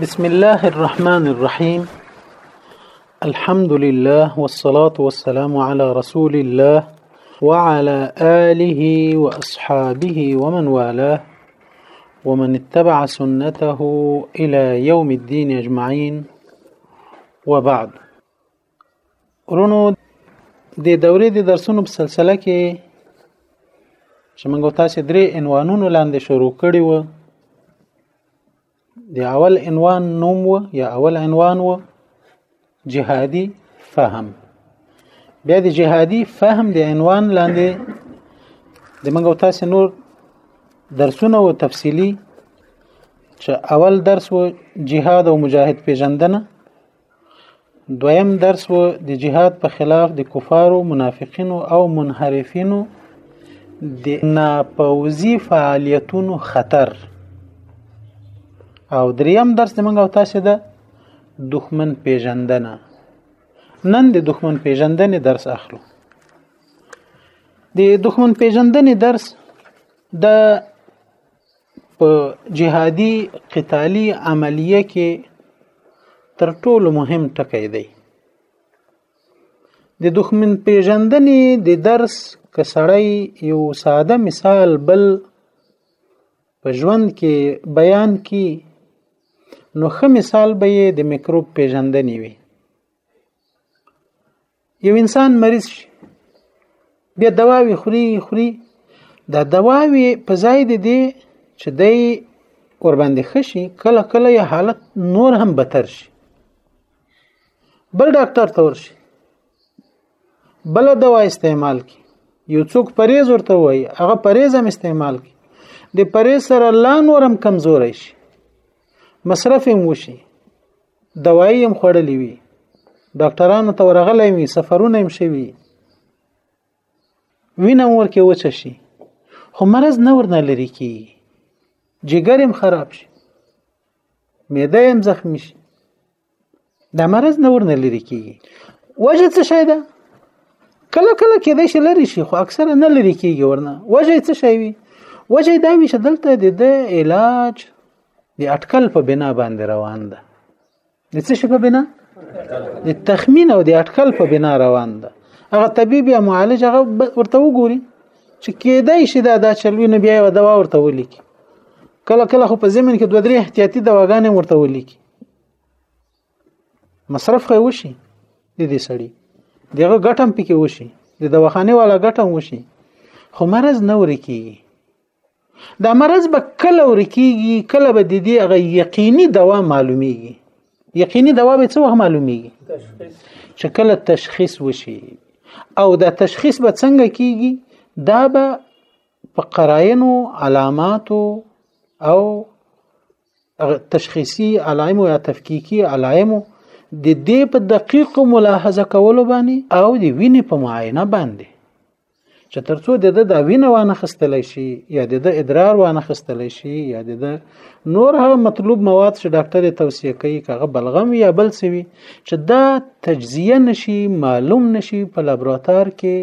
بسم الله الرحمن الرحيم الحمد لله والصلاة والسلام على رسول الله وعلى آله وأصحابه ومن والاه ومن اتبع سنته إلى يوم الدين أجمعين وبعد ورونو د دورې د درسونو په سلسله کې چې موږ تاسو درې عنوانونو لاندې شروع کړی و د اول عنوان نوم و یا اول عنوان و جهادي فهم بیا د جهادي فهم د عنوان لاندې د موږ تاسو نور درسونه او تفصیلی چې اول درس و جهاد او مجاهد پیژندنه دویم درس و د جهاد په خلاف د کفارو منافقینو او منحرفینو د ناپوزي فعالیتونو خطر او دریم درس موږ او تاسو ده دښمن پیژندنه نن د دښمن پیژندنې درس اخلو د دښمن پیژندنې درس د په جهادي قتالي عملیه کې تر ټولو مهم ټکی دی د دښمن پیژندنې د درس که سړی یو ساده مثال بل په ژوند کې بیان کی نو ښه مثال به یې د میکروب پیژندنې وي یو انسان مریض شي بیا دواوی خوري خوري دا دواوی په ځای د دې چې د ور باندې خشي کله کله یې حالت نور هم بتر شي بل ډاکټر ته ورشي بل دوا استعمال کی یو څوک پریز ورته وای هغه پریز هم استعمال کی د پریز سره لا نورم کمزوري شي مصرف هم وشي دوايي هم خوړلې وي ډاکټرانو ته ورغلی وي سفرونه هم شوي وینه ور کې وچه شي خو مرض نه ورنه لري کی جګر هم خراب شي معده هم زخمی شي دا مرض نه ورنه لري کی وجه څه شي ده کله کله کې د شي لري شي خو اکثر نه لري کیږي ورنه وجه څه شي وي وجه دا وي چې دلته د علاج د اټکل په بنا باندې روان ده د څه شي په بنا د تخمین او د اټکل په بنا روان ده هغه طبيب یا معالج هغه ورته وګوري چې کېدای شي دا دا چلوي نه بیا یو دوا ورته ولیکي کله کله خو په زمين کې دوه درې احتیاطي دواګانې ورته ولیکي مصرف خو وشي د دې سړي دغه ګټم پکې وشي د دواخانه والا ګټم وشي خو مرز نه ورکیږي دا مرض به کله ورکیږي کله به د دې هغه یقیني دوا معلومیږي یقیني دوا به څه وخت معلومیږي چې کله تشخیص وشي او دا تشخیص به څنګه کیږي دا به په قراینو علاماتو او تشخیصي علائم او تفکیکی علائم د دې په دقیق ملاحظه کولو باندې او د وینې په معاینه باندې چې ترڅو د د دا وینه وانه خستل شي یا د د ادرار وانه خستل شي یا د نور هغه مطلوب مواد چې ډاکټر توصیه کوي کغه بلغم یا بل سوي چې دا تجزیه نشي معلوم نشي په لابراتوار کې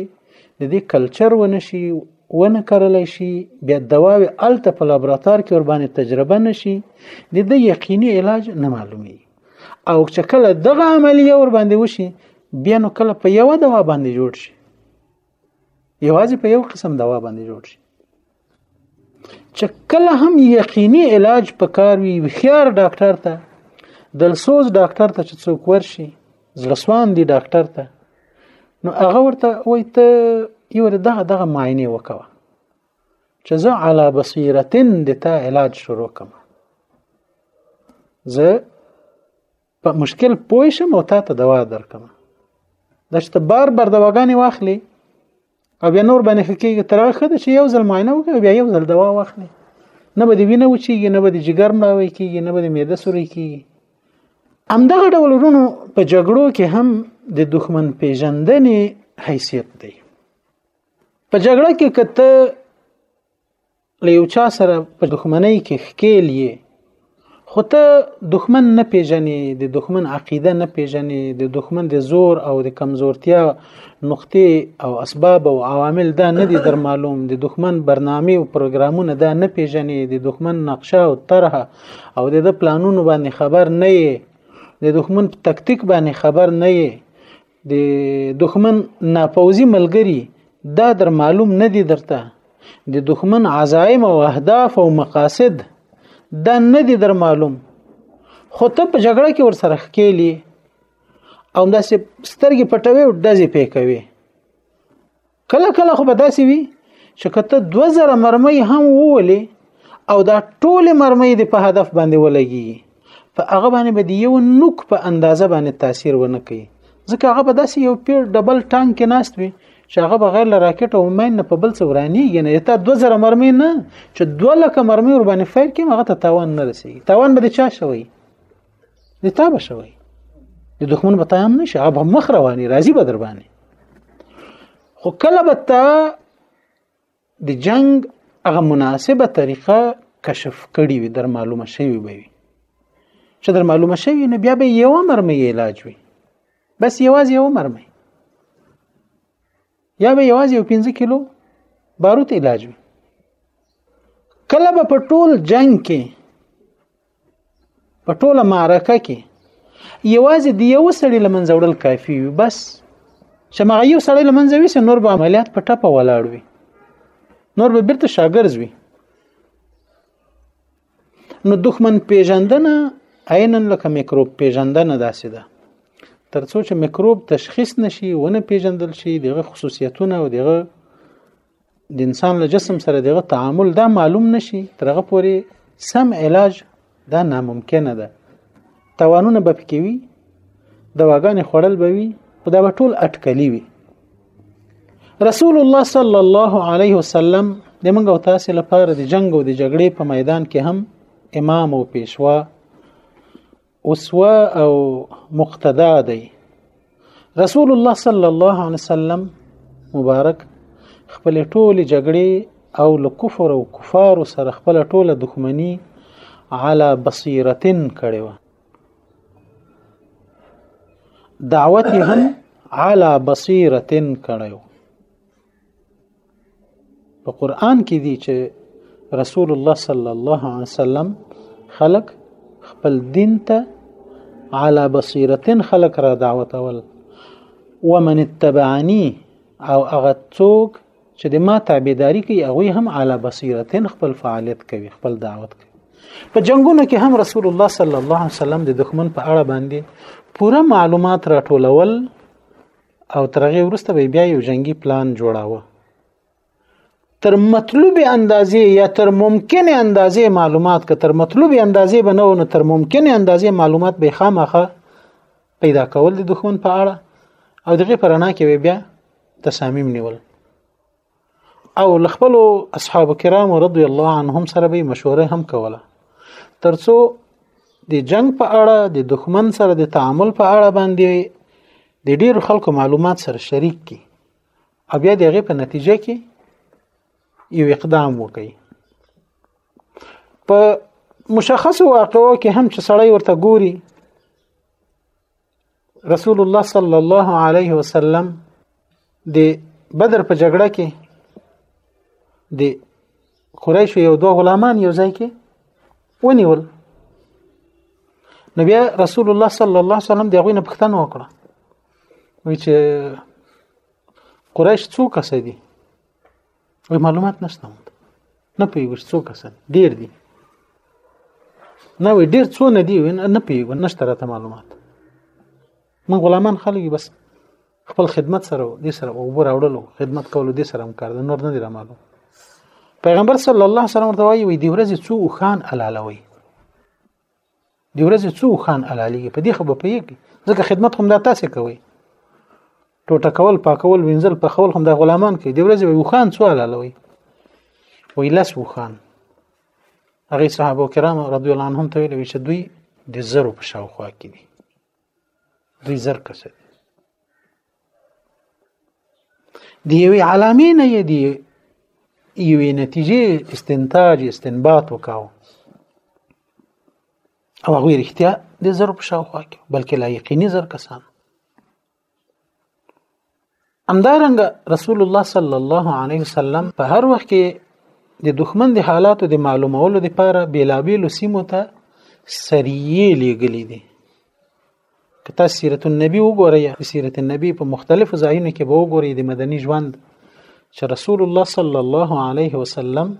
د دې کلچر ونشي ونه کرل شي بیا دواوی الته په لابراتوار کې ور باندې تجربه نشي د دې یقیني علاج نه معلومي او چې کله دغه عملیه ور باندې وشي بیا نو کله په یو دوا باندې جوړ شي یوازې په یو قسم دوا باندې جوړ شي چې کله هم یقیني علاج پکار وي خيار ډاکټر ته دلسوز ډاکټر ته چې څوک ورشي زړسوان دی ډاکټر ته نو هغه ورته وای ته یو دغه دغه معاینه وکوه چې زه علا بصیرتن د تا علاج شروع کوم زه په مشکل پوه شم او تا ته دوا درکم دا چې ته بار بار دواګانې واخلې او بیا نور باندې خکېږي تر هغه خده چې یو ځل معاینه وکړي بیا یو ځل دوا واخلي نه به دی وینه وچیږي نه به دی جګر مړاوي کیږي نه به دی معده سوري کیږي همدغه ډول ورونو په جګړو کې هم د دښمن پیژندنې حیثیت دی په جګړه کې کته له یو چا سره په دښمنۍ کې ښکیل یې خو ته دښمن نه پیژنې د دښمن عقیده نه پیژنې د دښمن د زور او د کمزورتیا نقطې او اسباب او عوامل دا نه دي در معلوم د دښمن برنامه او پروګرامونه دا نه پیژنې د دښمن نقشه او طرح او د پلانونو باندې خبر نه یې د دښمن په تکتیک باندې خبر نه یې د دښمن ناپوزي ملګری دا در معلوم نه دي درته د دښمن عزایم او اهداف او مقاصد دا نه دي در معلوم خو ته په جګړه کې ور سره ښکېلی او داسې سترګې پټوي او داسې پې کوي کله کله خو به داسې وي چې کته 2000 مرمۍ هم وولې او دا ټول مرمۍ د په هدف باندې ولګي په هغه باندې به یو نوک په اندازه باندې تاثیر ونه کوي ځکه هغه به داسې یو پیر ډبل ټانک کې ناست وي چې هغه بغیر له راکټ او مین نه په بل څه ورانیږي نه یته 2000 مرمۍ نه چې 2000 مرمۍ ور باندې فایل کې هغه ته تاوان نه رسیږي تاوان به د چا شوی د تا به شوی د دښمن به تام نشي هغه به مخ رواني راضي به در باندې خو کله به تا د جنگ هغه مناسبه طریقه کشف کړي وي در معلومه شوی به وي چې در معلومه شوی نه بیا به یو مرمۍ علاج وي بس یوازې یو مرمۍ یا به یوازې یو 15 کیلو باروت علاج وي کله به په ټول جنگ کې په ټوله معرکه کې یوازې د یو سړي لمنځه وړل کافي وي بس چې مغه یو سړی لمنځه وي نور به عملیات په ټپه ولاړ وي نور به بیرته شاګرز وي نو دښمن پیژندنه عینا لکه میکروب پیژندنه داسې ده ترڅو چې میکروب تشخیص نشي ونه پیژندل شي دغه خصوصیتونه او دغه د انسان له جسم سره دغه تعامل دا معلوم نشي ترغه پوري سم علاج دا ناممکنه ده توانونه به پکې وي دواګانې خوړل به وي خو دا به ټول اټکلي وي رسول الله صلی الله علیه وسلم د منګ او تاسو لپاره د جنگ او د جګړې په میدان کې هم امام او پیشوا اسوه او مقتدا دی رسول الله صلی الله علیه وسلم مبارک خپل ټول جګړې او له کفر او کفار سره خپل ټول دښمنی علی بصیرتن کړي و دعوت هم علی بصیرتن کړي په قران کې دي چې رسول الله صلی الله علیه وسلم خلق خپل دین ته على بصيره خلق را دعوت اول ومن اتبعني او هغه څوک چې د ما تابعداري کوي هغه هم على بصيره خپل فعالیت کوي خپل دعوت کوي په جنگونو کې هم رسول الله صلی الله علیه وسلم د دښمن په اړه باندې پوره معلومات راټولول او تر هغه وروسته به بیا یو جنگي پلان جوړاوه تر مطلوب اندازې یا تر ممکن اندازې معلومات که تر مطلوب اندازې بنو نو تر ممکن اندازې معلومات به خامخه پیدا کول د دښمن په اړه او دغه پرانا کې بیا تصامیم نیول او لخپل اصحاب کرام رضی الله عنهم سره به مشوره هم کوله ترڅو د جنگ په اړه د دښمن سره د تعامل په اړه باندې د ډیرو خلکو معلومات سره شریک کی او بیا دغه په نتیجه کې یو اقدام وکړي په مشخص واقعو کې هم چې سړی ورته ګوري رسول الله صلی الله علیه وسلم د بدر په جګړه کې د قریش یو دوه غلامان یو ځای کې ونیول نبی رسول الله صلی الله علیه وسلم دغه نه پښتنه وکړه وی چې قریش څو کس دي وای معلومات نشته مونږ نه پیږو څو کسان ډیر دي نه وای ډیر څو نه دی نه پیږو نشته راته معلومات مونږ غلامان خلک بس خپل خدمت سره دې سره اوبر اوړلو خدمت کولو دې سره هم کار ده نور نه دی رامالو پیغمبر صلی الله علیه وسلم ورته وایي دی ورځې څو خان علالوي دی ورځې څو خان الالیږي په دې خو به پیږي ځکه خدمت هم دا تاسو کوي ټوټه کول پاکول وینځل په خول هم د غلامان کوي دی ورځې وي خان څو الالوي وی لس وخان هغه صحابه کرام رضی الله عنهم ته ویل چې دوی د زرو په شاوخوا کې دي دوی زر کسه د یوې علامې نه یې دی یوې نتیجې استنتاج استنباط وکاو او هغه رښتیا د زر په شاوخوا کې بلکې لا یقیني زر کسان همدارنګ رسول الله صلی الله علیه وسلم په هر وخت کې د دښمن د حالاتو د معلومولو لپاره بیلابیلو سیمو ته سریې لیږلې دي که تاسو سیرت النبی وګورئ یا سیرت النبی په مختلفو ځایونو کې به وګورئ د مدني ژوند چې رسول الله صلی الله علیه وسلم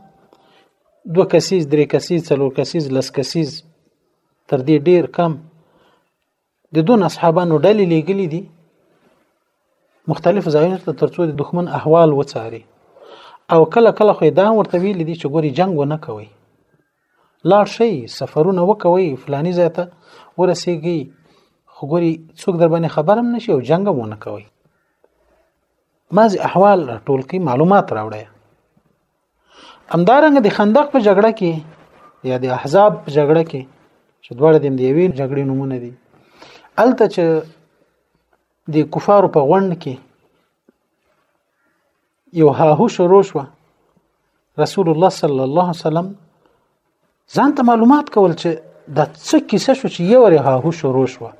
دو کسیز درې کسیز څلور کسیز لس کسیز تر دې ډیر کم د دون اصحابانو ډلې لیږلي دي مختلف ځایونو ته ترڅو د دښمن احوال وڅاري او کله کله خو دا ورته ویل دي چې ګوري جنگ ونه کوي لاړ شئ سفرونه وکوئ فلانی ځای ته ورسیږئ خو ګوري څوک در باندې خبر هم نشي او جنګ هم ونه کوي مازی احوال راټول کی معلومات راوړی همدارنګه د خندق په جګړه کې یا د احزاب په جګړه کې چې دواړه د یوې جګړې نمونه دي الته چې د کفارو په غونډ کې یو هاهو شروع شو رسول الله صلی الله علیه وسلم ځان ته معلومات کول چې د څه کیسه شو چې یو ری هاهو شروع شو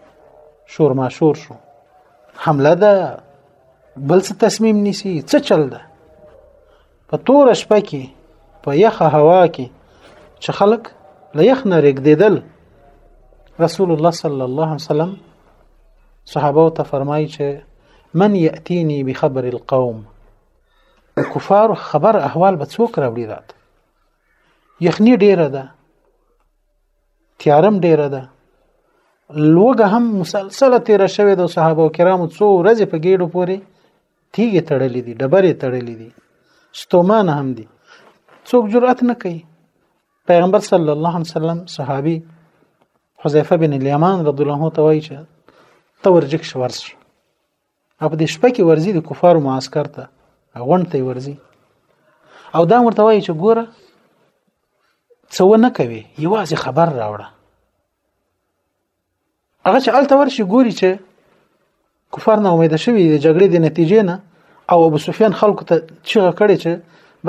شور ما شور شو حمله ده بل څه تصمیم نیسی څه چل ده په تور شپه کې په یخه هوا کې چې خلک له یخ نه رګدیدل رسول الله صلی الله علیه وسلم صحابه ته فرمایي چې من یاتینی بخبر القوم د کفار خبر احوال به څوک راوړي رات یخنی ډیره ده تیارم ډیره ده لوګه هم مسلسله تیر شوه د صحابه کرامو څو ورځې په ګیډو پوري تیګه تړلې دي ډبرې تړلې دي ستومان هم دي څوک جرأت نه کوي پیغمبر صلی الله علیه وسلم صحابي حذیفه بن الیمان رضی الله عنه ته وایي چې ته ورجک شو ورسې او په دې شپه کې ورزي د کفارو معسكر ته غونډ ته ورزي او دا ورته وایي چې ګوره څه ونه کوي یوازې خبر راوړه هغه چې الته ورشي ګوري چې کفار نه امید شوی د جګړې د نتیجې نه او ابو سفیان خلکو ته چیغه کړې چې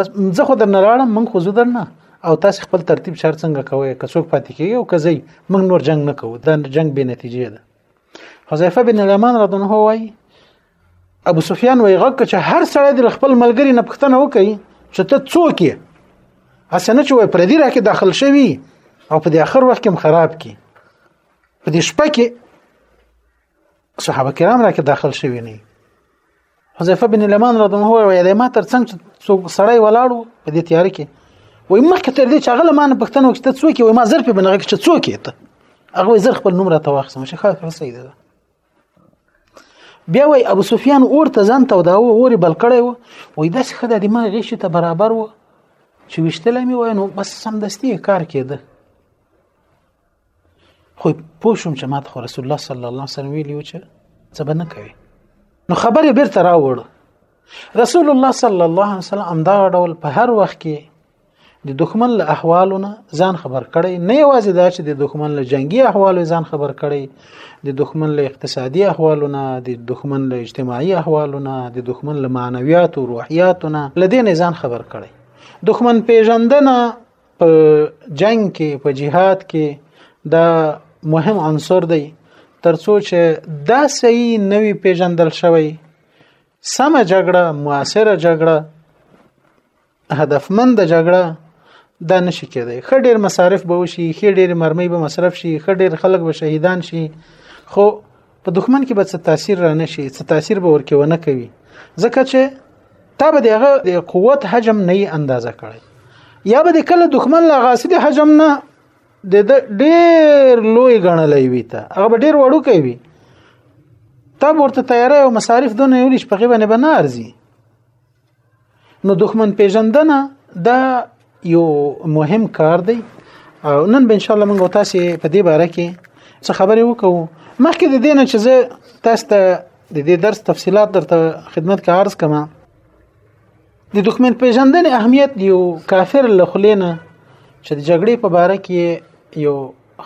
بس زه خو درنه راړم من خو زه درنه او تاسو خپل ترتیب چار څنګه کوی که څوک پاتې کیږي او که زی من نور جنگ نه کوو دا جنگ به نتیجې ده حذیفه بن الیمان رضی الله عنه وایي ابو سفیان وایي غږ چې هر سړی د خپل ملګری نه پښتنه وکړي چې ته څوک یې اسنه چې وای پر دې راکې داخل شوی او په دې اخر وخت کې خراب کی په دې شپه کې صحابه کرام راکې داخل شوی نه حذیفه بن الیمان رضی الله عنه ویل ما تر څنګ سړی ولاړو په دې تیار کې وای مخکې تر دې چې هغه لمانه پښتنه وکړه څوک وای ما زر په بنغه کې څوک یې ته هغه زر خپل نوم راته واخیستم چې خاطر سید ده بیا وای ابو سفیان اور ته ځان ته دا اور بل کړی و وای داس خدای د ما غیشي ته برابر و چې وشتل مې وای نو بس سم دستي کار کېده خو پوه شوم چې ماته خو رسول الله صلی الله علیه وسلم ویلی و چې څه به نه کوي نو خبرې بیرته راوړ رسول الله صلی الله علیه وسلم دا ډول په هر وخت کې د دښمن له احوالو نه ځان خبر کړي نه یوازې دا چې د دښمن له جنگي احوالو ځان خبر کړي د دښمن له اقتصادي احوالو نه د دښمن له اجتماعي احوالو نه د دښمن له معنویاتو روحیاتو نه لدې نه ځان خبر کړي دښمن پیژندنه په جنگ کې په جهاد کې دا مهم عنصر دی ترڅو چې دا صحیح نوی پیژندل شوی سمه جګړه موثره جګړه هدفمند جګړه دا نشي کېدای خ ډېر مصارف به وشي خ ډېر مرمۍ به مصرف شي خ ډېر خلک به شهیدان شي خو په دښمن کې به څه تاثیر را نه شي څه تاثیر به ورکې ونه کوي ځکه چې تا به دغه د قوت حجم نه اندازه کړي یا به د کله دښمن لا غاصب حجم نه د ډېر لوی غنلې وي ته هغه به ډېر وړو کوي تا ورته تیارې او مصارف دونه یو لښ په غیبه نه بنارزي نو دښمن پیژندنه دا یو مهم کار دی او نن به ان شاء الله موږ تاسو په دې باره کې څه خبرې وکړو مخکې د دې نه چې زه تاسو ته د دې درس تفصيلات درته خدمت کې عرض کما د دښمن پیژندنې اهمیت دی او کافر له خلینه چې د جګړې په باره کې یو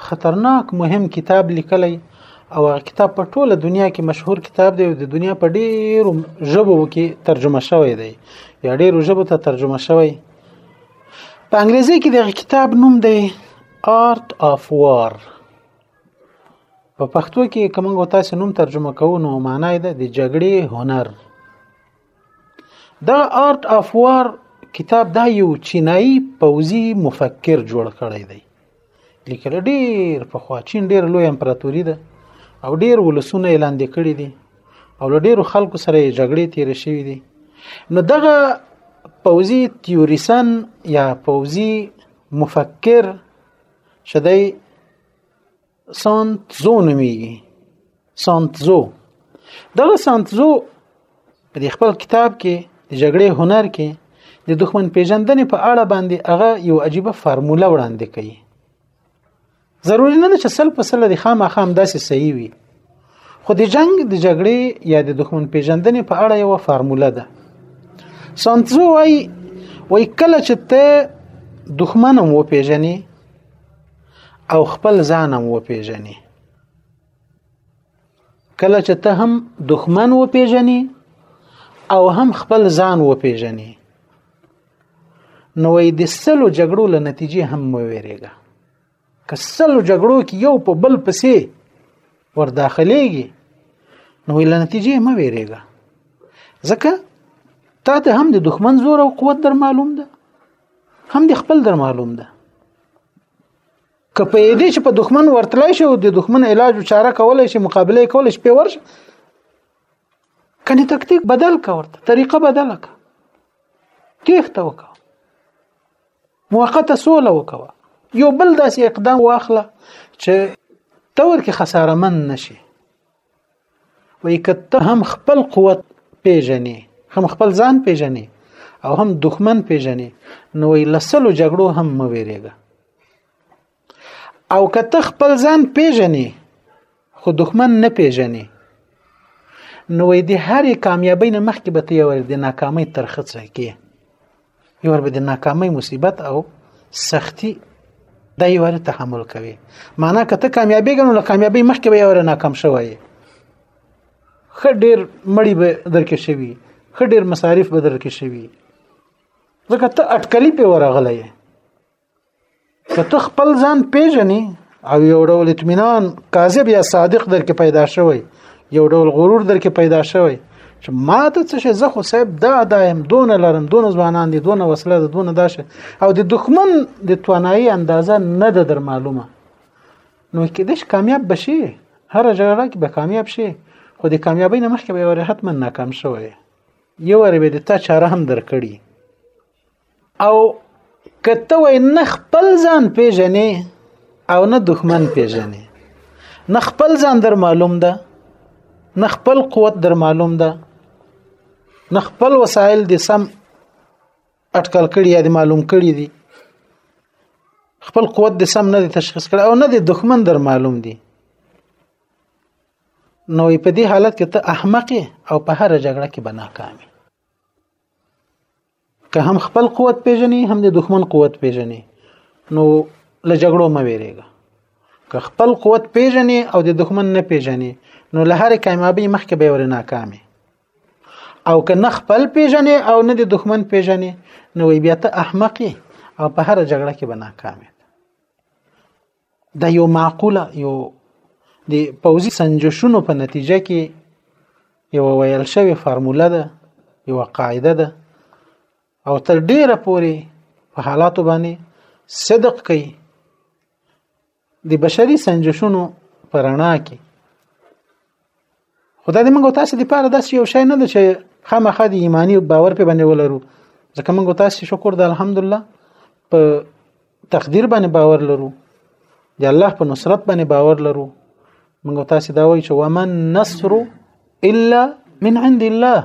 خطرناک مهم کتاب لیکلی او هغه کتاب په ټوله دنیا کې مشهور کتاب دی او د دنیا په ډیرو ژبو کې ترجمه شوی دی یا ډیرو ژبو ته ترجمه شوی په انګریزي کې دغه کتاب نوم دی Art of War په پښتو کې کومه تاسو نوم ترجمه کوو نو معنی ده د جګړې هنر دا آرت اف وار کتاب دا یو چینایي پوځي مفکر جوړ کړی دی لیکل ډیر په خوا چین ډیر لوی امپراتوري ده او ډیر ولسونه لاندې کړی دي او له ډیرو خلکو سره جګړې تیر شوې دي نو دغه پوځي تیوریسن یا پوځي مفکر شدی سانتزو نومېږي سانتزو دغه سانتزو په دې خپل کتاب کې د جګړې هنر کې د دښمن پیژندنې په اړه باندې هغه یو عجیبه فرموله وړاندې کوي ضروري نه ده چې سل په سل د خامخا همداسې صحیح وي خو د جنګ د جګړې یا د دښمن پیژندنې په اړه یو فرموله ده سانتزو وايي وای کله چې ته دښمن مو پیژنې او خپل ځان هم وپیژني کله چې ته هم دښمن وپیژني او هم خپل ځان وپیژني نو وای د سلو جګړو له نتیجې هم مو ویریږي که سلو جګړو کې یو په بل پسې ور داخليږي نو له نتیجې مو ویریږي ځکه تا ته هم د دښمن زور او قوت در معلوم ده هم د خپل در معلوم ده که په دې چې په دښمن ورتلای شي او د دښمن علاج او چاره کولای شي مقابله کولای شي په ورش کني تکتیک بدل کا ورته طریقه بدل کا تیخته وکا موقته سوله وکا یو بل داسې اقدام واخله چې تور کې خساره من نشي وای کته هم خپل قوت پیژنې هم خپل ځان پیژنې او هم دښمن پیژنې نو وای لسلو جګړو هم مو ویریږي او کته خپل ځان پیژنې خو دښمن نه پیژنې نو وای د هرې کامیابی نه مخکې به ته یو د ناکامۍ ترخه څه کې یو ور به د ناکامۍ مصیبت او سختی دا یو ور تحمل کوي معنا کته کامیابی ګنو له کامیابی مخکې به یو ور ناکام شوی خ ډیر مړی به درکې شوی خ ډیر مصارف به درکې شوی ځکه ته اټکلی په ورغلې که ته خپل ځان پیژنې او یو ډول اطمینان کاذب یا صادق درکې پیدا شوی یو ډول غرور درکې پیدا شوی چې ما ته څه شي زه خو صاحب دا دایم دون لرم دون ځوانان دي دون وسله ده دون داشه او د دښمن د توانایي اندازه نه ده در معلومه نو کې دش کامیاب بشي هر جګړه کې به کامیاب شي خو د کامیابی نه مخکې به یو حتما ناکام شوی یو ور به د تا چاره هم درکړي او کته وای نه خپل ځان پیژنې او نه دښمن پیژنې نه خپل ځان در معلوم ده نه خپل قوت در معلوم ده نه خپل وسایل د سم اټکل کړي یا د معلوم کړي دي خپل قوت د سم نه تشخیص کړي او نه د دښمن در معلوم دي نو په دې حالت کې ته احمق او په هر جګړه کې بناکامي که هم خپل قوت پیژني هم د دښمن قوت پیژني نو له جګړو مه ویریږه که خپل قوت پیژني او د دښمن نه پیژني نو له هرې کامیابۍ مخکې به ورې ناکامې او که نه خپل پیژنې او نه د دښمن پیژنې نو بیا ته احمقې او په هر جګړه کې به ناکامې دا یو معقوله یو د پوزي سنجشونو په نتیجه کې یو ویل شوی فرموله ده یو قاعده ده او تر ډیره پوري په حالاتو باندې صدق کوي د بشري سنجشونو پرانا کې خدای دې موږ تاسو د پاره داسې یو شی نه ده چې خامخا د ایمانی باور په باندې ولرو ځکه موږ تاسو شکر د الحمدلله په تقدیر باندې باور لرو د الله په نصرت باندې باور لرو موږ تاسو دا وایو چې ومن نصر الا من عند الله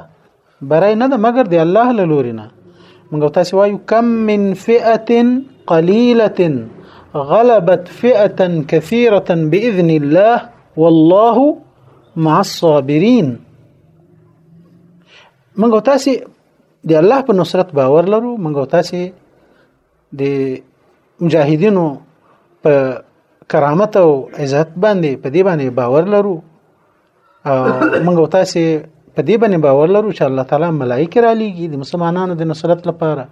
برای نه ده مګر دی الله له لوري نه موږ تاسو وایو کم من فئه قليله غلبت فئه كثيره باذن الله والله مع الصابرين موږ تاسو دی الله په نصرت باور لرو موږ تاسو د مجاهدینو په کرامت او عزت باندې په دې باندې باور لرو او موږ تاسو په دې باندې باور لرو چې الله تعالی ملائکه را لېږي د مسلمانانو د نصرت لپاره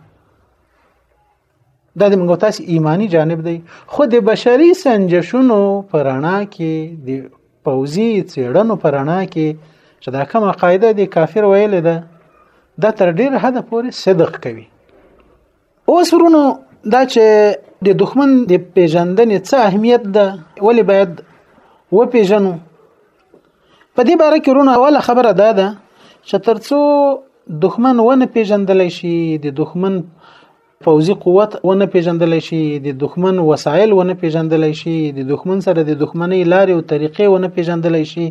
دا د موږ تاسو ایمانی جانب دی خو د بشري سنجشونو پرانا کې د پوزي چېړنو پرانا کې چې دا کومه قاعده د کافر ویل ده دا تر ډیر حد پورې صدق کوي اوس ورونو دا چې د دښمن د پیژندنې څه اهمیت ده ولی باید و پیژنو په دې باره کې ورونو اوله خبره دا ده چې ترڅو دښمن و نه پیژندل شي د دښمن پوځي قوت و نه پیژندل شي د دښمن وسایل و نه پیژندل شي د دښمن سره د دښمنۍ لارې او طریقې و نه پیژندل شي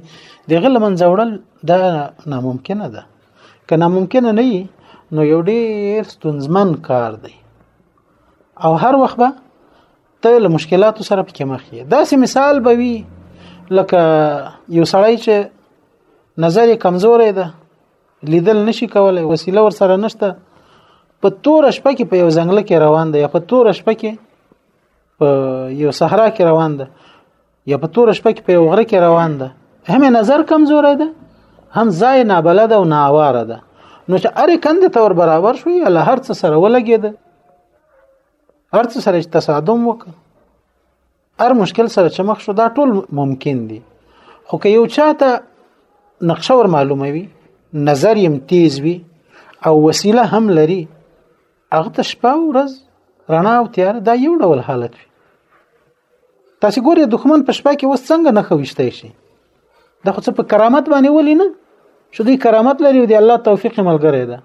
د غل منځوړل دا ناممکن ده که ناممکن نه وي نو یو ډیر ستونزمن کار دی او هر وخت به ته له مشکلاتو سره پکې مخ یې داسې مثال به وي لکه یو سړی چې نظر یې کمزورې ده لیدل نشي کولای وسیله ور سره نشته په تور شپه کې په یو ځنګل کې روان دی یا په تور شپه کې په یو صحرا کې روان دی یا په تور شپه کې په یو غره کې روان ده هم نظر کمزوری ده هم ځای نابلد او ناواره ده نو چې اره کند ته ور برابر شو یا له هر څه سره ولګید هر څه سره تصادم وکړ هر مشکل سره چې مخ شو دا ټول ممکن دي خو که یو چاته نقشه ور معلومه وي نظر یم تیز وي او وسیله هم لري هغه ته شپه او ورځ رڼا او تیار دا یو ډول حالت وي تاسو ګورئ دښمن په شپه کې اوس څنګه نه خوښتای شي دا خو څه په کرامت باندې ولې نه چې دوی کرامت لري او د الله توفیق ملګری ده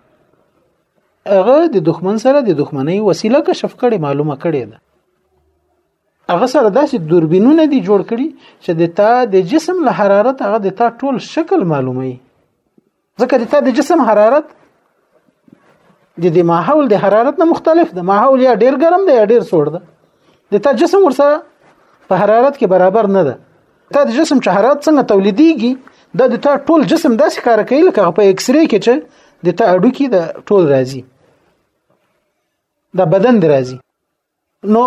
هغه د دښمن سره د دښمنۍ وسیله کشف کړي معلومه کړي ده هغه سره داسې دوربینونه دي جوړ کړي چې د تا د جسم له حرارت هغه د تا ټول شکل معلومي ځکه د تا د جسم حرارت د د ماحول د حرارت نه مختلف ده ماحول یا ډیر ګرم دی یا ډیر سوړ ده د تا جسم ورسره په حرارت کې برابر نه ده تا د جسم چې حرارت څنګه تولیدېږي دا د تا ټول جسم داسې کار کوي لکه په ایکس ری کې چې د تا اډو کې د ټول راځي دا بدن دی راځي نو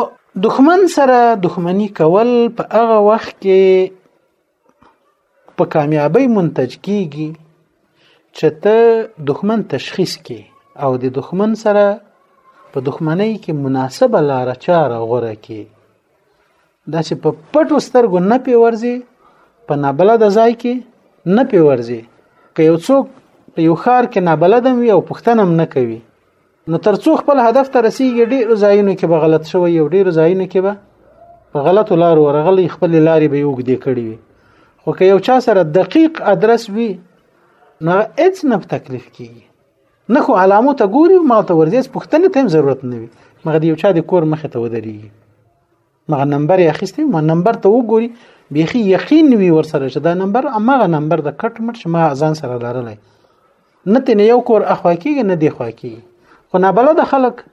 دښمن سره دښمنی کول په هغه وخت کې په کامیابی منتج کیږي چې ته دښمن تشخیص کې او د دښمن سره په دښمنۍ کې مناسبه لار چاره غوره کې دا چې په پټو سترګو نه پیورځي په نابلده ځای کې نه پیورځي که یو څوک په یو خار کې نابلدم وي او پښتنم نه کوي نو ترڅو خپل هدف ته رسیږي ډیرو ځایونو کې به غلط شوی یو ډیرو ځایونو کې به په غلطو لارو ورغلی خپل لارې به یوګدې کړې وي خو که یو چا سره دقیق ادرس وي نو هیڅ نه تکلیف کیږي نه خو علامو ته ګوري ما ته ورځې پښتنه تم ضرورت نه وي مګر یو چا د کور مخ ته ودرېږي مغه نمبر یې اخیستی ما نمبر ته وګوري بیخي یقین وي ورسره چې دا نمبر امغه نمبر د کټ مټ چې ما ځان سره لرلی نه تنه یو کور اخوا کېږي نه دی خوا کېږي خو نابلده خلک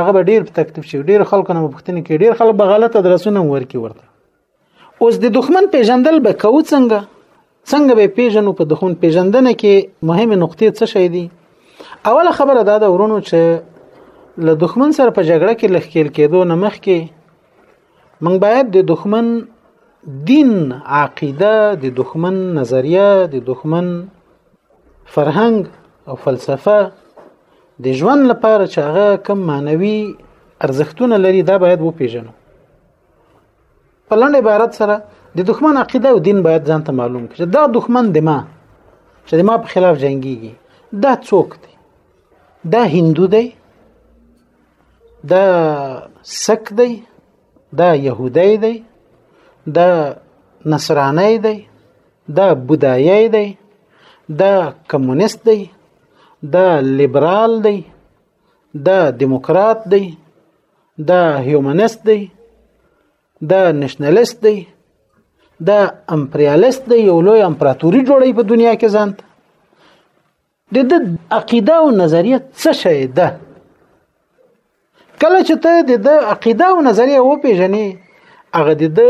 هغه به ډیر په تکلیف شي ډیر خلکو نه پوښتنه کوي ډیر خلک به غلط ادرسونه ورکي ورته اوس د دښمن پیژندل به کو څنګه څنګه به پیژنو په دښمن پیژندنه کې مهمه نقطې څه شي دي اوله خبره دا ده ورونو چې له دښمن سره په جګړه کې لخکېل کېدو نه مخکې موږ باید د دښمن دین عقیده د دښمن نظریه د دښمن فرهنګ او فلسفه د ژوند لپاره چې هغه کم معنوي ارزښتونه لري دا باید وپیژنو په لنډ عبارت سره د دښمن عقیده او دین باید ځان ته معلوم کړي دا دښمن د ما چې د ما په خلاف جنگيږي دا څوک دی دا هندو دی دا سک دی دا يهودي دی دا نصراني دی دا بودایي دی دا کمونیست دی دا لیبرال دی دا دیموکرات دی دا هیومنست دی دا نشنلیست دی دا امپریالیست دی یو لوی امپراتوري جوړي په دنیا کې ځان د د عقیده او نظریه څه شی ده کله چې ته د د عقیده او نظریه و پیژنې هغه د د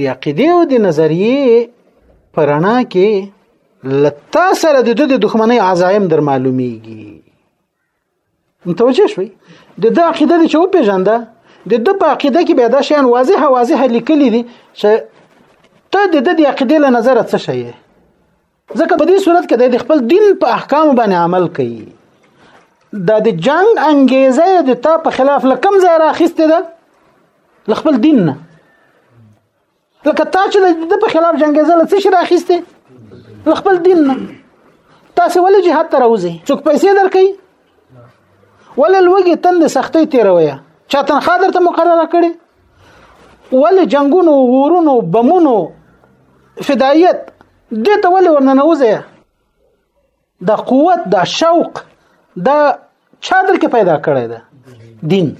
د عقیده او د نظریه پرانا کې لتا سره د د دښمنۍ عزایم در معلومیږي متوجه شوي د د عقیده دي چې وپېژنده د د په عقیده کې به دا شیان واضح واضح لیکلي دي چې ته د د عقیده له نظره څه شي ځکه په دې صورت کې د خپل دین په احکام باندې عمل کوي دا د جنگ انګیزه د تا په خلاف لکم ځای راخسته ده لخپل دین نه لکه تا چې د په خلاف جنگېزه له څه شي راخیستې له خپل دین نه تاسو ولې جهاد ته راوځي څوک پیسې درکې ولې لوګي تند سختۍ تیروي چا تنخوا درته مقرره کړي ولې جنگونو ورونو بمونو فدایت دې ته ولې ورننه وځي د قوت د شوق د چا در کې پیدا کړی ده دین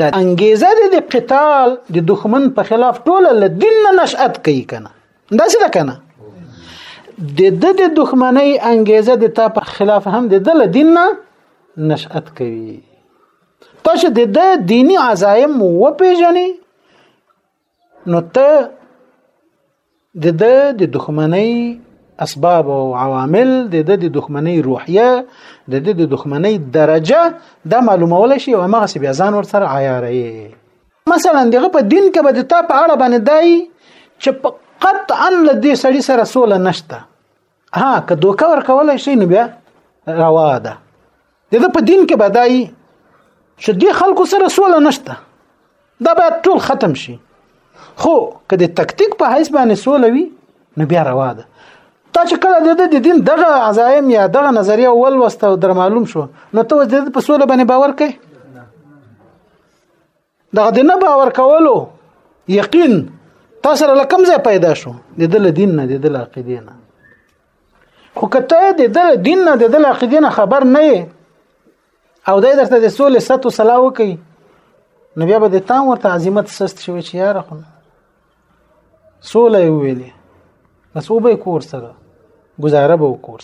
د انګیزه د د قتال د دښمن په خلاف ټوله له دین نه نشأت کوي کنه دا څه ده کنه د د د دښمنۍ انګیزه د تا په خلاف هم د د له دین نه نشأت کوي تاسو د د دینی عزایم وپیژنئ نو ته د د د دښمنۍ اسباب او عوامل د د د دښمنۍ روحیه د د د دښمنۍ درجه دا معلومول شي او هغه بیا ځان ور سره عیاروي مثلا دغه په دین کې به د تا په اړه باندې دای چې قطعا له دې سړي سره سوله نشته ها که دوکه ورکولای شي نو بیا روا ده دغه په دین کې بدایي چې د خلکو سره سوله نشته دا باید ټول ختم شي خو که د تکتیک په حیث باندې سوله وي نو بیا روا ده تا چې کله د دین دغه عزایم یا دغه نظریه ول وسته در معلوم شو نو ته د په سوله باندې باور کوي دغه د نه باور کولو یقین تاسو سره لکم ځای پیدا شو د دل دین نه د دل عقیدې نه خو کته د دل دین نه د دل عقیدې نه خبر نه او دای درته د سولې ست او صلاح وکي نو بیا به د تام ورته عظمت سست شوی چې یار خو سولې ویلې بس او به کور سره گزاره به وکړ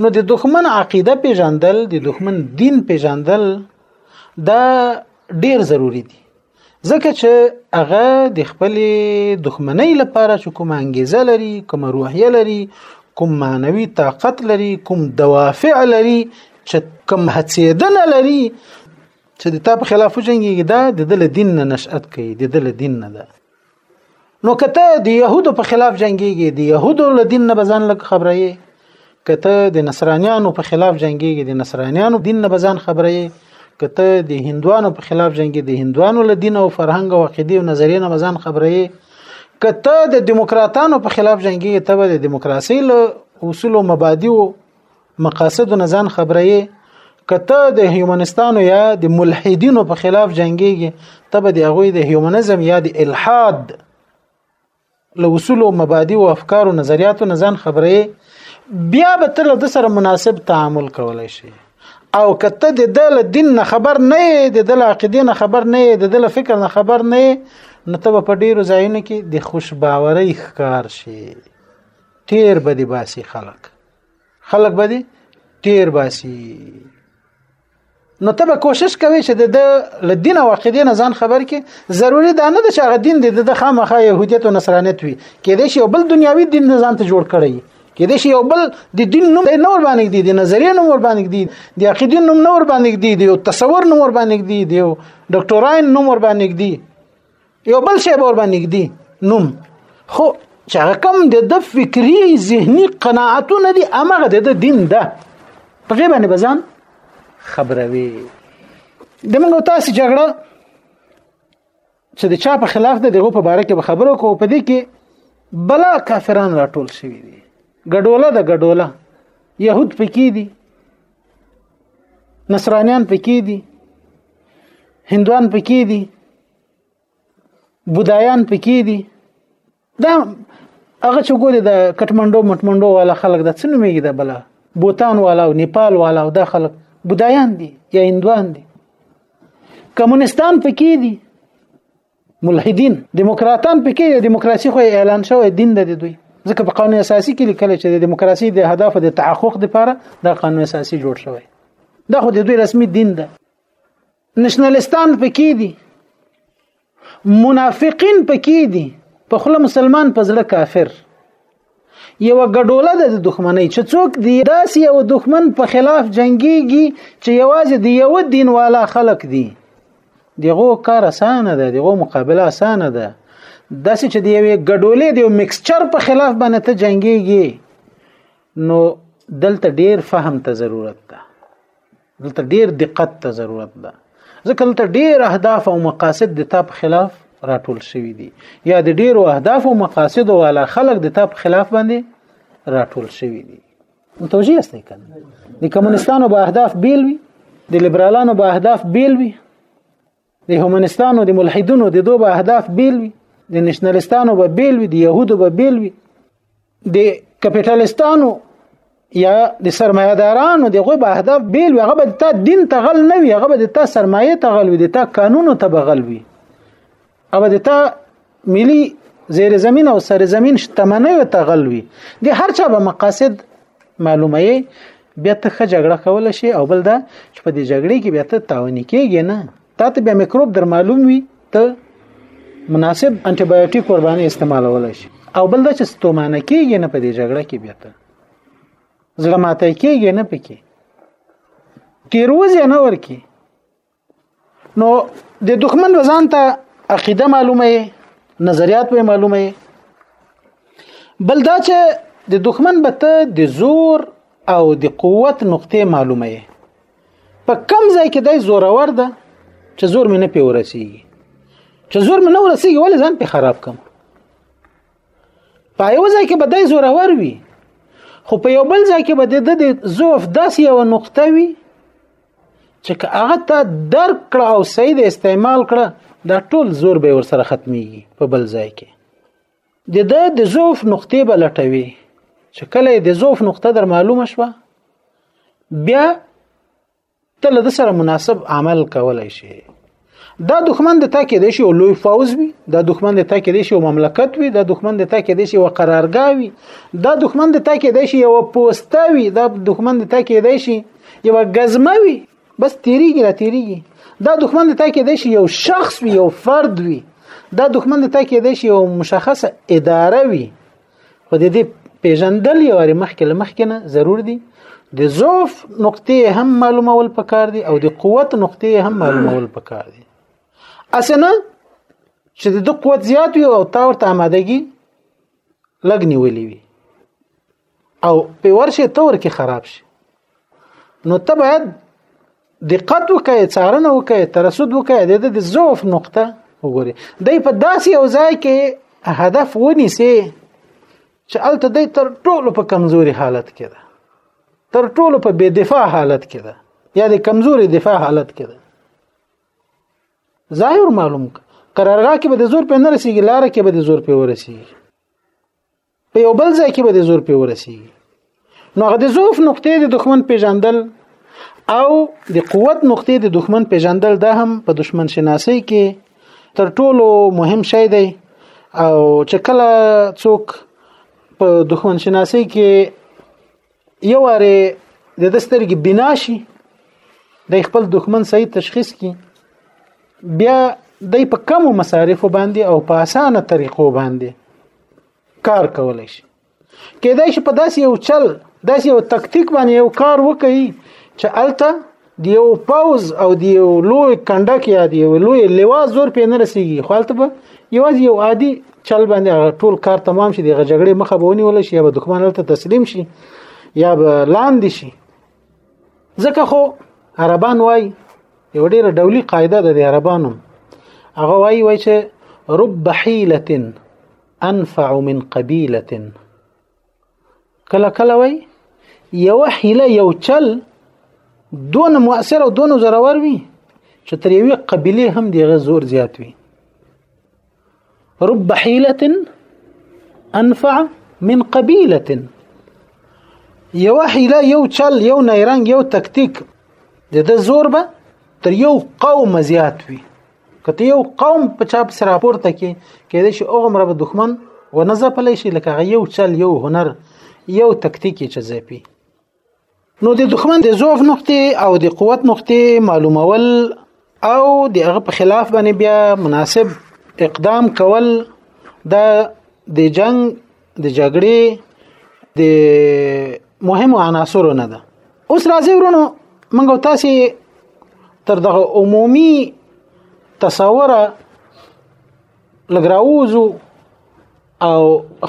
نو د دښمن عقیده پیژندل د دښمن دین پیژندل دا ډیر ضروری دي ځکه چې هغه د خپل دښمنۍ لپاره چې کوم انګیزه لري کوم روحیه لري کوم معنوي طاقت لري کوم دوافع لري چې کوم هڅیدنه لري چې د تا په خلاف جنگي دا د دل دین نه نشأت کوي د دل دین نه ده نو کته د يهودو په خلاف جنگيږي د يهودو له دین نه بزن لک خبره یې کته د نصرانيانو په خلاف جنگيږي د نصرانيانو دین نه بزن خبره یې کته د هندوانو په خلاف جنگي د هندوانو له دین او فرهنګ او عقیده او نظریې نه بزن خبره یې کته د دیموکراتانو په خلاف جنگيږي ته د دیموکراسي له اصول او مبادی او مقاصد نه ځان خبره یې کته د هیومنستانو یا د ملحدینو په خلاف جنگيږي تب د هغه د هیومنزم یا د الحاد له اصول او مبادی او افکار او نظریاتو نه ځان خبره بیا به تر د سره مناسب تعامل کولای شي او کته د دل دین نه خبر نه د دل عقیده نه خبر نه د دل فکر نه خبر نه نو ته په ډیرو ځایونو کې د خوش باورۍ ښکار شي تیر به دی باسي خلک خلک به دي تیر باسي نو ته به کوشش کوي چې د لدین او عقیده نه ځان خبر کې ضروری دا نه ده چې هغه دین د خامخا يهودیت او نصرانیت وي کې دې شی بل دنیاوی دین نه ځان ته جوړ کړی کې دې شی بل د دین نوم نه ور باندې دی د نظریه نوم ور باندې دی د عقیده نوم نه ور باندې دی د تصور نوم ور باندې دی د ډاکټورای نوم ور باندې دی یو بل شی به باندې ږدي نوم خو چې هغه کم د د فکری ذهني قناعتونه دي امغه د دین ده په غیبه نه بزان خبروي د موږ تاسو جګړه چې د چا په خلاف ده دغه په باره کې به خبرو کو په دې کې بلا کافران راټول شوي دي ګډوله ده ګډوله يهود پکې دي نصرانیان پکې دي هندوان پکې دي بودایان پکې دي دا هغه چې ګوري د کټمنډو مټمنډو والا خلک د څنو میږي د بلا بوتان والا او نیپال والا او دا خلک بودایان دي یا هندوان دي کمونستان پکې دي ملحدین دیموکراتان پکې د دیموکراسي خو اعلان شوی دین د دوی ځکه په قانون اساسي کې لیکل چې د دیموکراسي د هدف د تحقق لپاره د قانون اساسي جوړ شوی دا خو د دوی رسمي دین ده نشنلستان پکې دي منافقین پکې دي په خله مسلمان په زړه کافر یو ګډوله ده د دښمنۍ چې څوک دی داسې یو دښمن په خلاف جنگيږي چې یوازې د یو دین والا خلق دي دغه کار اسانه ده دغه مقابله اسانه ده داسې چې د یوې ګډولې د یو مکسچر په خلاف باندې ته جنگيږي نو دلته ډیر فهم ته ضرورت ده دلته ډیر دقت ته ضرورت ده ځکه دلته ډیر اهداف او مقاصد د تا په خلاف راټول شوي دي یا د ډیرو اهداف او مقاصد والا خلک د تا په خلاف باندې راټول شوي دي متوجه یاست کنه د کمونستانو به اهداف بیل وي د لیبرالانو به اهداف بیل وي د هومنستانو د ملحدونو د دوه اهداف بیل وي د نشنلستانو به بیل وي د يهودو به بیل وي د کپټالیستانو یا د سرمایدارانو د غو به اهداف بیل وي هغه به تا دین ته غل نه وي هغه به تا سرمایه ته غل وي د تا قانونو ته به غل وي هغه به تا ملي زیر زمين او سر زمين شتمنۍ ته غل وي د هر چا به مقاصد معلومه یې بیا ته ښه جګړه کول شي او بل دا چې په دې جګړې کې بیا ته تاونی کېږي نه تا ته بیا میکروب در معلوم وي ته مناسب انټي بایوټیک قرباني استعمالول شي او بل دا چې ستومانه کېږي نه په دې جګړه کې بیا ته زړه ماته کېږي نه پکې تیروز نه ورکی نو د دښمن وزن ته عقیده معلومه نظریات به معلومه بل دا چې د دښمن به ته د زور او د قوت نقطې معلومه یې په کم ځای کې دای زورور ده چې زور مې نه پی ورسیږي چې زور مې نه ورسیږي ولې ځان په خراب کم په یو ځای کې به دای زورور وي خو په یو بل ځای کې به د ضعف داسې یو نقطه وي چې که هغه ته درک کړه او صحیح د استعمال کړه دا ټول زور به ورسره ختميږي په بل ځای کې د ده د زوف نقطې به لټوي چې کله د زوف نقطه در معلومه شوه بیا ته له سره مناسب عمل کولای شي دا دښمن د تا کې دی شي او لوی فوز وي دا دښمن د تا کې دی شي او مملکت وي دا دښمن د تا کې دی شي او قرارګا وي دا دښمن د تا کې دی شي او پوسته وي دا دښمن د تا کې دی شي یو غزمه وي بس تیریږي را تیریږي دا دښمن د تا کې دی شي یو شخص وي یو فرد وي دا دښمن د تا کې دی شي یو مشخصه اداره وي خو د دې پیژندل یو لري مخکې لمخکې نه ضرور دي د ضعف نقطې هم معلومول پکار دي او د قوت نقطې هم معلومول پکار دي اسنه چې د قوت زیات وي او تا ورته آمادګي لګنی ولي وي او په ورشه تور کې خراب شي نو ته باید دقت وکړې څارنه وکړې ترسد وکړې د دې ضعف نقطه وګوري دای په داسې یو ځای کې هدف ونیسي چې الته دای تر ټولو په کمزوري حالت کې ده تر ټولو په بې دفاع حالت کې ده یا د کمزوري دفاع حالت کې ده ظاهر معلوم قرارګاه کې به د زور په نه رسیږي لار کې به د زور په ورسیږي په یو بل ځای کې به د زور په ورسیږي نو هغه د ضعف نقطې د دښمن پیژندل او د قوت نقطې د دښمن پیژندل دا هم په دښمن شناسي کې تر ټولو مهم شی دی او چې کله څوک په دښمن شناسي کې یو واره د دسترګې بنا شي د خپل دښمن صحیح تشخیص کی بیا د په کم مصارف باندې او په اسانه طریقو باندې کار کولای شي کېدای شي په داسې یو چل داسې یو تکتیک باندې یو کار وکړي چې الته دی یو پوز او دی یو لوی کندک یا دی یو لوی لوا زور پې نه رسیږي خو هلته به یوازې یو عادي چل باندې ټول کار تمام شي د جګړې مخه به ونیول شي یا به دښمن هلته تسلیم شي یا به لاندې شي ځکه خو عربان وای یو ډېر ډولي قاعده ده د عربانو هغه وای وای چې رب حیلة انفع من قبیلة کله کله وای یو حیله یو چل دون مؤثر او دون زرور وي چې تر یوې قبیله هم دغه زور زیات وي رب حیله انفع من قبیله یو حیله یو چل یو نیرنګ یو تکتیک د د زور به تر یو قوم زیات وي کته یو قوم په چا پس راپورته کې کېدې شي اوغمره به دښمن و نه ځپلی شي لکه هغه یو چل یو هنر یو تکتیکی چې ځپي نو د دښمن د ضعف نقطې او د قوت نقطې معلومول او د هغه په خلاف باندې بیا مناسب اقدام کول دا د جنگ د جګړې د مهمو عناصرو نه ده اوس راځي ورونو موږ تاسو تر دغه عمومي تصور لګراوزو او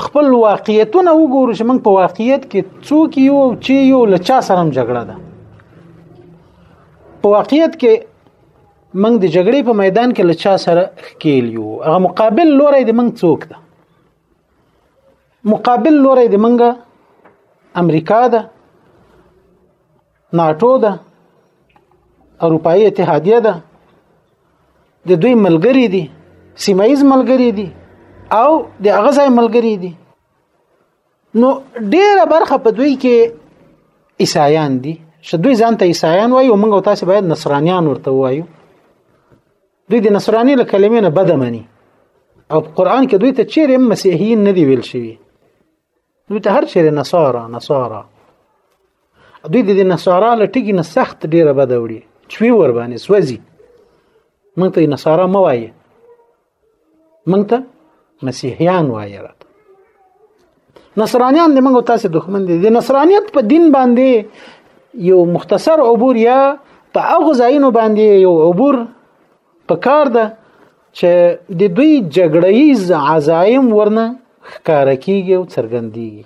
خپل واقعیتونه وګورو چې موږ په واقعیت کې څوک یو چې یو لچا سره هم جګړه ده په واقعیت کې موږ د جګړې په میدان کې لچا سره ښکیل یو هغه مقابل لوري د موږ څوک ده مقابل لوري د منګه امریکا ده ناتو ده اروپאי اتحادیه ده د دوی ملګری دي سیمایز ملګری دي او د هغه ځای ملګری دي نو ډیره برخه په دوی کې عیسایان دي چې دوی ځان ته عیسایان وایي او موږ تاسو باید نصرانیان ورته وایو دوی د نصراني له کلمې نه بده مني او په قران کې دوی ته چیرې مسیحیین نه دی ویل شوی دوی ته هر چیرې نصارا نصارا دوی د نصارا له ټکی نه سخت ډیره بده وړي چوي ور باندې سوځي مونږ ته نصارا مو وایي مونږ ته مسیحیان وایي نصرانیان د موږ تاسو دښمن دي د نصرانیت په دین باندې یو مختصر عبور یا په هغه ځایونو باندې یو عبور پکار ده چې د دوی جګړه ییز عزایم ورنه ښکار کیږي او څرګندیږي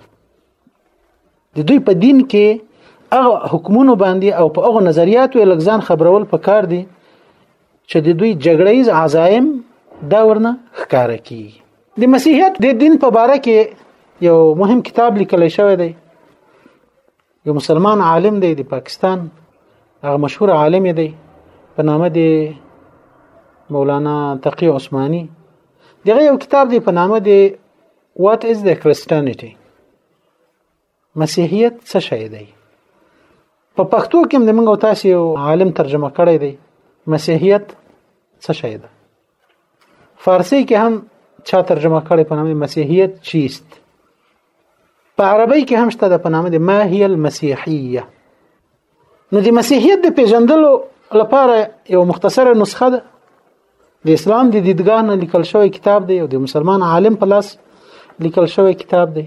د دوی په دین کې هغه حکمونو باندې او په هغه نظریاتو یې لګزان خبرول په کار دي چې د دوی جګړه ییز عزایم دا ورنه ښکاره کیږي د مسیحیت د دین په باره کې یو مهم کتاب لیکل شوی دی یو مسلمان عالم دی د پاکستان هغه مشهور عالم دی په نامه دی مولانا تقی عثماني دغه یو کتاب دی په نامه دی What is the Christianity مسیحیت څه شی دی په پښتو کې د موږ تاسو یو عالم ترجمه کړی دی مسیحیت څه شی ده فارسی کې هم چا ترجمه کړی په نامه مسیحیت چیست په عربی کې هم شته د په نامه د ما هی المسیحیه نو د مسیحیت د پیژندلو لپاره یو مختصره نسخه ده د اسلام د دیدګاه نه لیکل شوی کتاب دی او د مسلمان عالم په لاس لیکل شوی کتاب دی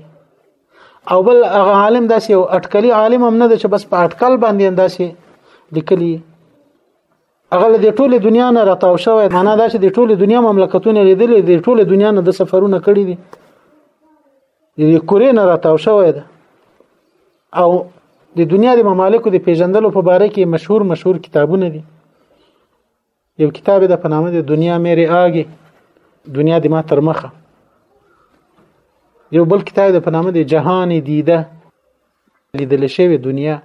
او بل هغه عالم داسې یو اټکلی عالم هم نه دی چې بس په اټکل باندې انداسې لیکلی هغه له دې ټوله دنیا نه راتاو شوی معنا دا چې د ټوله دنیا مملکتونه لیدلې د ټوله دنیا نه د سفرونه کړی دي د کورې نه راتاو شوی ده او د دنیا د ممالکو د پیژندلو په باره کې مشهور مشهور کتابونه دي یو کتاب د په نامه د دنیا مېری آګي دنیا د ما تر مخه یو بل کتاب د په نامه د جهان دیده لیدل شوی دنیا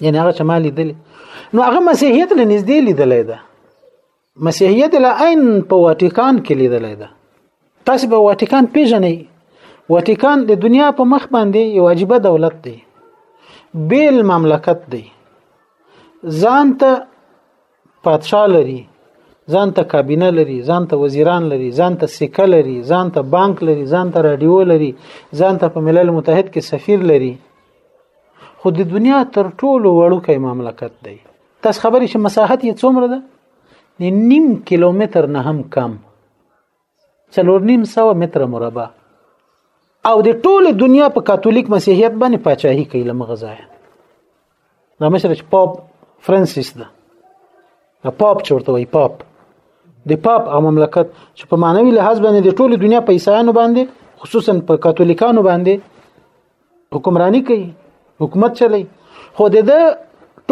یعنی هغه چې ما لیدل نو هغه مسیحیت له نږدې لیدلې ده مسیحیت له عین په واتیکان کې لیدلې ده تاسو به واتیکان پیژنئ واتیکان د دنیا په مخ باندې یو عجیب دولت دی بیل مملکت دی ځان ته پادشاه لري ځان ته کابینه لري ځان ته وزیران لري ځان ته سکه لري ځان ته بانک لري ځان ته رادیو لري ځان ته په ملل متحد کې سفیر لري خو د دنیا تر ټولو وړوکی مملکت دی تاسو خبرې چې مساحت یې څومره ده د نیم کیلومتر نه هم کم څلور نیم سوه متره مربع او د ټوله دنیا په کاتولیک مسیحیت باندې پاچاهي کوي له مغه ځایه دا مشر چې پاپ فرانسیس ده دا پاپ چې ورته وایي پاپ د پاپ او مملکت چې په معنوي لحاظ باندې د ټوله دنیا په عیسایانو باندې خصوصا په کاتولیکانو باندې حکمرانی کوي حکومت چلی خو د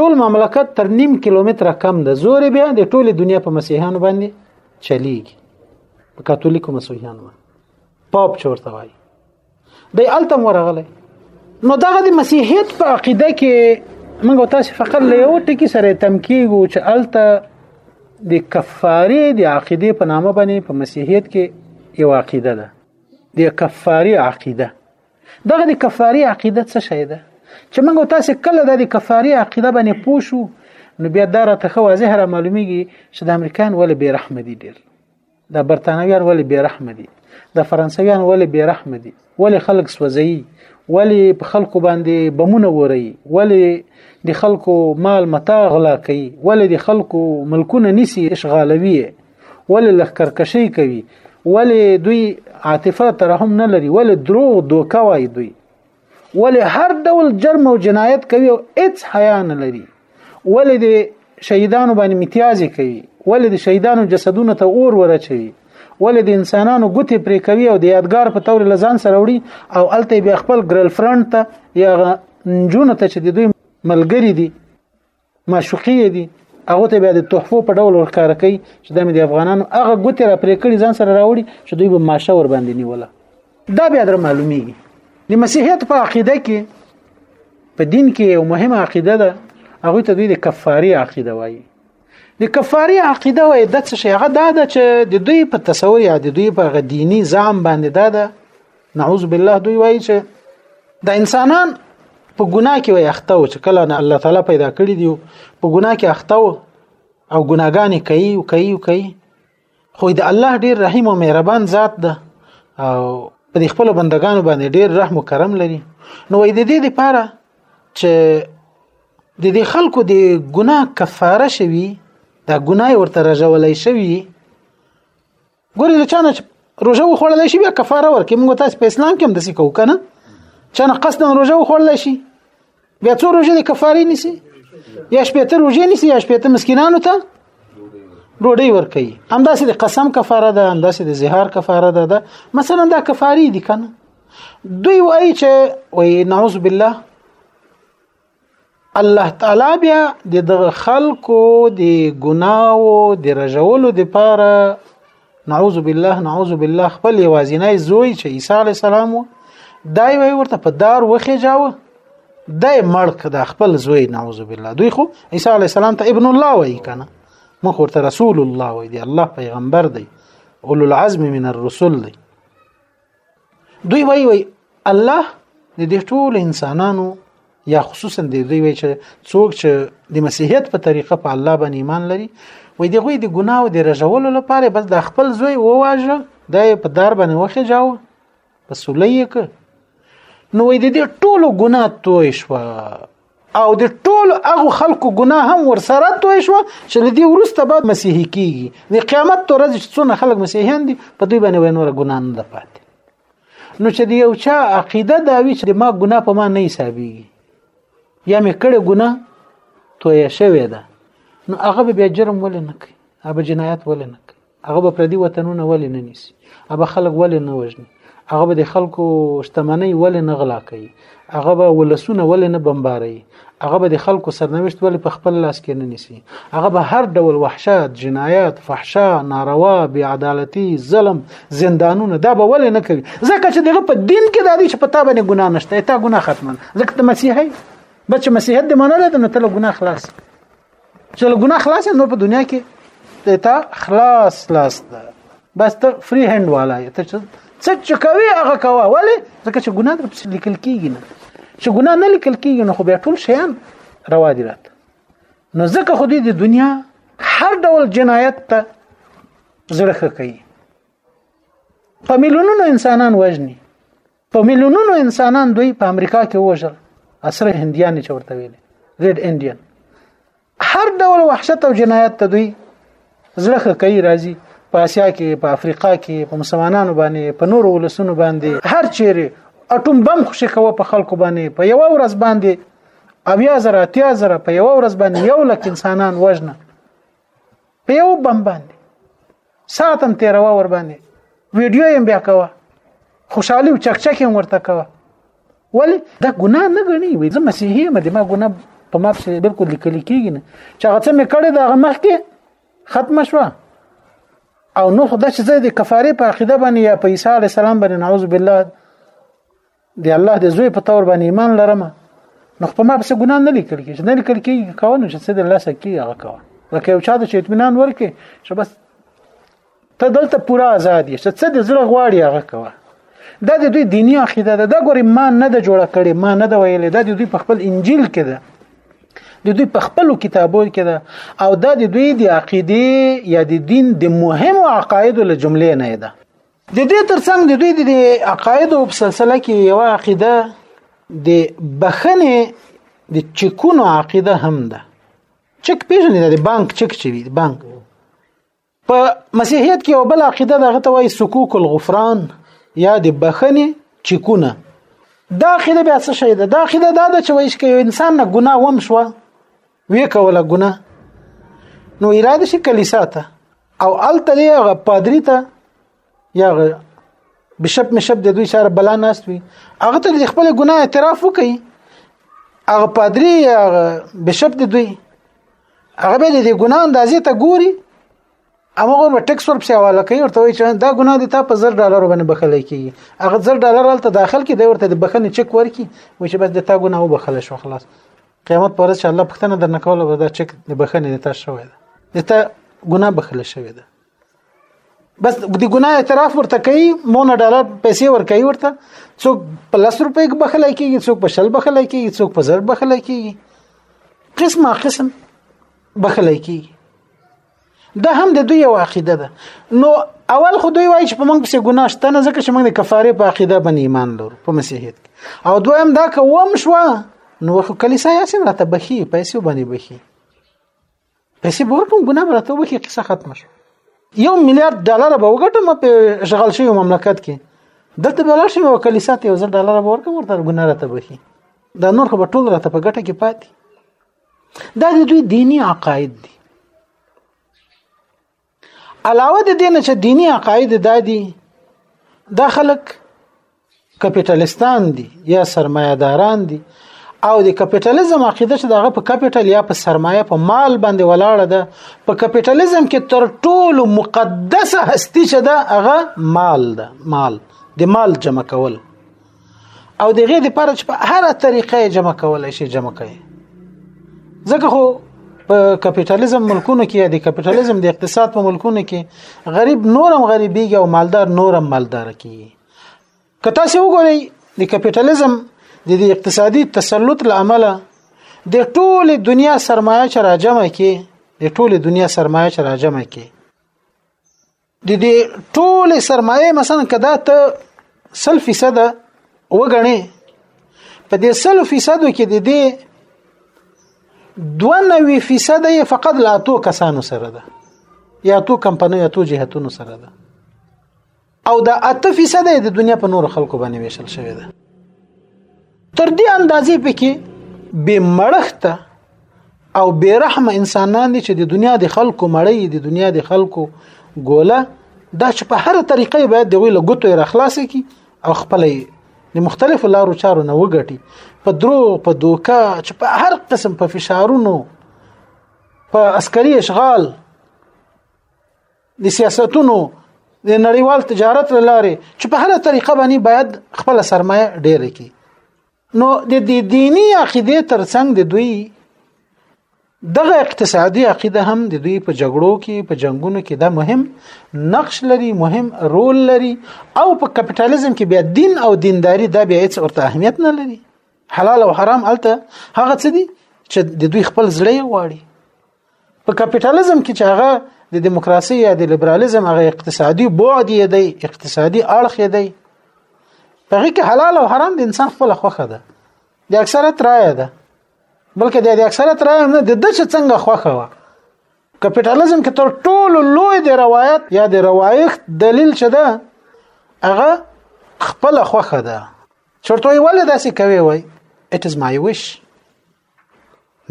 ټول مملکت تر نیم کیلومتر کم ده زور بیا د ټول دنیا په مسیحانو باندې چلیږي په کاتولیکو مسیحانو پاپ چورته وای دی التم ورغله نو دغه د مسیحیت په عقیده کې موږ تاسو فقط له یو ټکی سره تم کیږو چې الته د کفاره د عقیده په نامه باندې په مسیحیت کې یو عقیده ده د کفاره عقیده دغه د کفاری عقیده څه شی ده چې موږ تاسو کله د کفاری عقیده باندې پوښو نو بیا دا راته خو واضح را معلومیږي چې د امریکایان ولې بې رحم دي ډیر د برتانویان ولې بې رحم دي د فرانسویان ولې بې رحم دي ولې خلک سوځي ولې په خلکو باندې بمونه ووري ولې د خلکو مال متاع غلا کوي ولې د خلکو ملکونه نسی اشغالوي ولې لخرکشي کوي ولې دوی عاطفه ترحم نه لري ولې دروغ دوکه وای دوی ولې هر ډول جرم او جنایت کوي او هیڅ حیا نه لري ولې د شهیدانو باندې امتیازي کوي ولې د شهیدانو جسدونه ته اور ورچوي ولې د انسانانو ګوتې پرې کوي او د یادګار په تور لزان سره وړي او الته بیا خپل ګرل فرند ته یا جون ته چې د دوی ملګری دي معشوقې یې دي هغه ته بیا د تحفو په ډول ورکار کوي چې د مې افغانانو هغه ګوتې را پرې کړي ځان سره راوړي چې دوی به ماشه ور باندې نیوله دا بیا در معلومیږي د مسیحیت په عقیده کې په دین کې یو مهمه عقیده ده هغه ته دوی د کفاری عقیده وایي د کفاری عقیده وایي د څه شي هغه دا ده چې د دوی په تصور یا د دوی په غدینی ځام باندې دا ده نعوذ بالله دوی وایي چې د انسانان په ګناه کې وي اخته و چې کله نه الله تعالی پیدا کړی دی په ګناه کې اخته و او ګناګانې کوي او کوي او کوي خو د الله ډیر رحیم او مهربان ذات ده او په دې خپل بندگانو باندې ډیر رحم او کرم لري نو د دې لپاره چې د دې خلکو د ګناه کفاره شوي دا ګناه ورته رجولای شوي ګوري له چانه روزه وخوړل شي بیا کفاره ورکې موږ تاسو په اسلام کې هم دسی کو کنه چانه قصدا روزه وخوړل شي بیا څو روزه د کفاره نسی یا شپې ته روزه نسی یا شپې ته مسکینانو ته ډوډۍ ورکي همداسې د قسم کفاره ده همداسې د زهار کفاره ده ده مثلا دا کفاری دي کنه دوی وایي چې وایي نعوذ بالله الله تعالی بیا د دغه خلکو د ګناو د رجولو د پاره نعوذ بالله نعوذ بالله خپل یوازینی زوی چې عیسی علی السلام دای وی ورته په دار وخه جاوه دای مړک د خپل زوی نعوذ بالله دوی خو عیسی علی السلام ته ابن الله وی کنه مخ ورته رسول الله وی دی الله پیغمبر دی اولو العزم من الرسل دی دوی وایي وایي الله د دې ټول انسانانو یا خصوصا د دوی وایي چې څوک چې د مسیحیت په طریقه په الله باندې ایمان لري وایي د غوی د ګناو د رجولو لپاره بس د خپل زوی وواژه د په دار باندې وخه جاو په سولې کې نو وایي د دې ټول ګنا توې شو او د ټول هغه خلکو ګناه هم ورسره توې شو چې لدی ورسته بعد مسیحي کیږي د قیامت تر ورځې چې څونه خلک مسیحیان دي په دوی باندې وینور ګناه نه ده پاتې نو چې یو چا عقیده دا وی چې ما ګناه په ما نه حسابيږي یا مې کړه ګناه توې شوې ده نو هغه به جرم ولې نه کوي هغه جنایت ولې نه کوي هغه به پردي وطنونه ولې نه نیسي هغه خلک ولې نه وژني هغه به د خلکو شتمنۍ ولې نه غلا کوي هغه به ولسونه ولې نه بمباروي هغه به د خلکو سرنوشت ولې په خپل لاس کې نه نیسي هغه به هر ډول وحشت جنایات فحشا ناروا بې عدالتي ظلم زندانونه دا به ولې نه کوي ځکه چې دغه په دین کې دا دي چې په تا باندې ګناه نشته تا ګناه ختمه ځکه ته مسیحي بچ مسیحیت د منل د نو تل ګناه خلاص چې له ګناه خلاص نو په دنیا کې ته خلاص خلاص ده بس ته فری هند والا ته څه چې کوي هغه کوه ولی ځکه چې ګناه در پسې لیکل کیږي نه چې ګناه نه لیکل کیږي نو خو بیا ټول شیان روا دي راته نو ځکه خو دې د دنیا هر ډول جنایت ته زړه کوي په میلیونونو انسانان وژني په میلیونونو انسانان دوی په امریکا کې وژل اسره هندیان چې ورته ویل ریډ انډین هر ډول وحشت او جنایت ته دوی زړه کوي راځي په اسیا کې په افریقا کې په مسلمانانو باندې په نورو ولسونو باندې هر چیرې اټوم بم خوشی کوه په خلکو باندې په یو ورځ باندې او یا زر اتیا زر په یو ورځ باندې یو لک انسانان وژنه په یو بم باندې ساتم تیروا ور باندې ویډیو یې بیا کوه خوشحالي او چکچک یې ورته کوه ولی دا ګناه نه غني وي زه مسیحي یم د ما ګناه په ما څه بالکل لیکل کیږي نه چې هغه څه مې کړې دا هغه مخ کې ختم شو او نو خدای چې زه د کفاره په عقیده باندې یا په عیسی علی السلام باندې نعوذ بالله دی الله د زوی په تور باندې ایمان لرم نو خو ما پس ګناه نه لیکل کیږي نه لیکل کیږي کاونه چې څه د الله سکی هغه کاوه لکه یو چا د چې اطمینان ورکې چې بس ته دلته پورا آزاد یې څه د زړه غواړي هغه کوه دا د دوی دینی عقیده ده دا ګوري ما نه د جوړه کړي ما نه د ویلې دا د دوی په خپل انجیل کې ده د دوی په خپل کتابو کې ده او دا د دوی د عقیده یا د دین د مهمو عقایدو له جملې نه ده د دې ترڅنګ د دوی د عقاید او سلسله کې یو عقیده د بخنه د چکونو عقیده هم ده چک پیژنې د بانک چک چې وي بانک په مسیحیت کې یو بل عقیده دغه ته وایي سکوک الغفران یا د بخنه چکونه دا عقیده بیا څه شي ده دا عقیده دا ده چې وایي چې انسان نه ګناه وم شو وی کوله ګناه نو اراده شي کلیسا ته او الته دی هغه پادری ته یا بشپ مشپ د دوی سره بلا ناست وي هغه ته خپل ګناه اعتراف وکړي هغه پادری یا بشپ د دوی هغه به د ګناه اندازې ته ګوري هغه ور ټیکس ور پسې حواله کوي ورته وایي چې دا ګناه دي تا په 1000 ډالر باندې بخښل کیږي هغه 1000 ډالر هلته داخل کې دی ورته د بخښنې چک ورکي و چې بس د تا ګناه وبخښل شو خلاص قیامت پر ورځ چې الله پښتنه درنه کوله به دا چک د بخنه د تا شوی ده د تا ګناه بخله شوی ده بس د ګناه اعتراف ورته کوي مون ډالر پیسې ور کوي ورته څوک په لس روپۍ بخله کیږي څوک په شل بخله کیږي څوک په زر بخله کیږي قسمه قسم بخله کیږي دا هم د دوی یو عقیده ده نو اول خو دوی وایي چې په موږ پسې ګناه شته نه ځکه چې موږ د کفاره په عقیده باندې ایمان لرو په مسیحیت او دویم دا کوم شو نو خو کلیسا یې سم راته بخي پیسې باندې بخي پیسې ورکوم ګناه راته بخي قصه ختمه شو یو میلیارډ ډالر به وګټم په شغل شوی مملکت کې دلته به لاړ شم او کلیسا ته یو ځل ډالر به ورکوم ورته ګناه راته بخي دا نور خو به ټول راته په ګټه کې پاتې دا د دوی دینی عقاید دي علاوه د دینه چې دینی عقاید دا دي دا خلک کپټالیستان دي یا سرمایه‌داران دي او د کپټالیزم عقیده چې دغه په کپټال یا په سرمایه په مال باندې ولاړه ده په کپټالیزم کې تر ټولو مقدسه هستی چې ده هغه مال ده مال د مال جمع کول او دغه د پاره چې په هر طریقه جمع کولای شي جمع کوي ځکه خو په کپټالیزم ملکونو کې د کپټالیزم د اقتصاد په ملکونو کې غریب نورم غریبیږي او مالدار نورم مالدار کیږي که تاسو وګورئ د کپټالیزم د دې اقتصادي تسلط لامل د ټوله دنیا سرمایه چې راجمه کې د ټوله دنیا سرمایه چې راجمه کې د دې ټول سرمایه مثلا کدا ته 100% وګڼي په دې 100% کې د دې 92% یې فقط لا تو کسانو سره ده یا تو کمپنۍ یا تو جهتونو سره ده او دا 8% د دنیا په نور خلکو باندې ویشل شوی ده تر دې اندازې پکې به مړښت او بیرحم انسانان دي چې د دنیا د خلکو مړی د دنیا د خلکو ګوله دا چې په هر طریقې باید د وی لګوتو را خلاص کی او خپل د مختلفو لارو چارو نه وګټي په درو په دوکا چې په هر قسم په فشارونو په عسکري اشغال د سیاستونو د نړیوال تجارت لاره چې په هره طریقه باندې باید خپل سرمایه ډیر کړي نو د دې دینی عقیده ترڅنګ د دوی دغه اقتصادي عقیده هم د دوی په جګړو کې په جنگونو کې دا مهم نقش لري مهم رول لري او په کپټالیزم کې بیا دین او دینداری دا بیا هیڅ ورته اهمیت نه لري حلال او حرام الته هغه څه دي چې د دوی خپل زړه غواړي په کپټالیزم کې چې هغه د دیموکراسي یا د لیبرالیزم هغه اقتصادي بعد یې دی اقتصادي اړخ یې دی په هغه کې حلال او حرام د انسان خپل خوخه ده د اکثرت رائے ده بلکې د اکثرت رائے نه د دچ څنګه خوخه وه کپټالیزم کې تر ټولو لوی د روایت یا د روایت دلیل چې ده هغه خپل خوخه ده چرته ولې داسې کوي وای it is my wish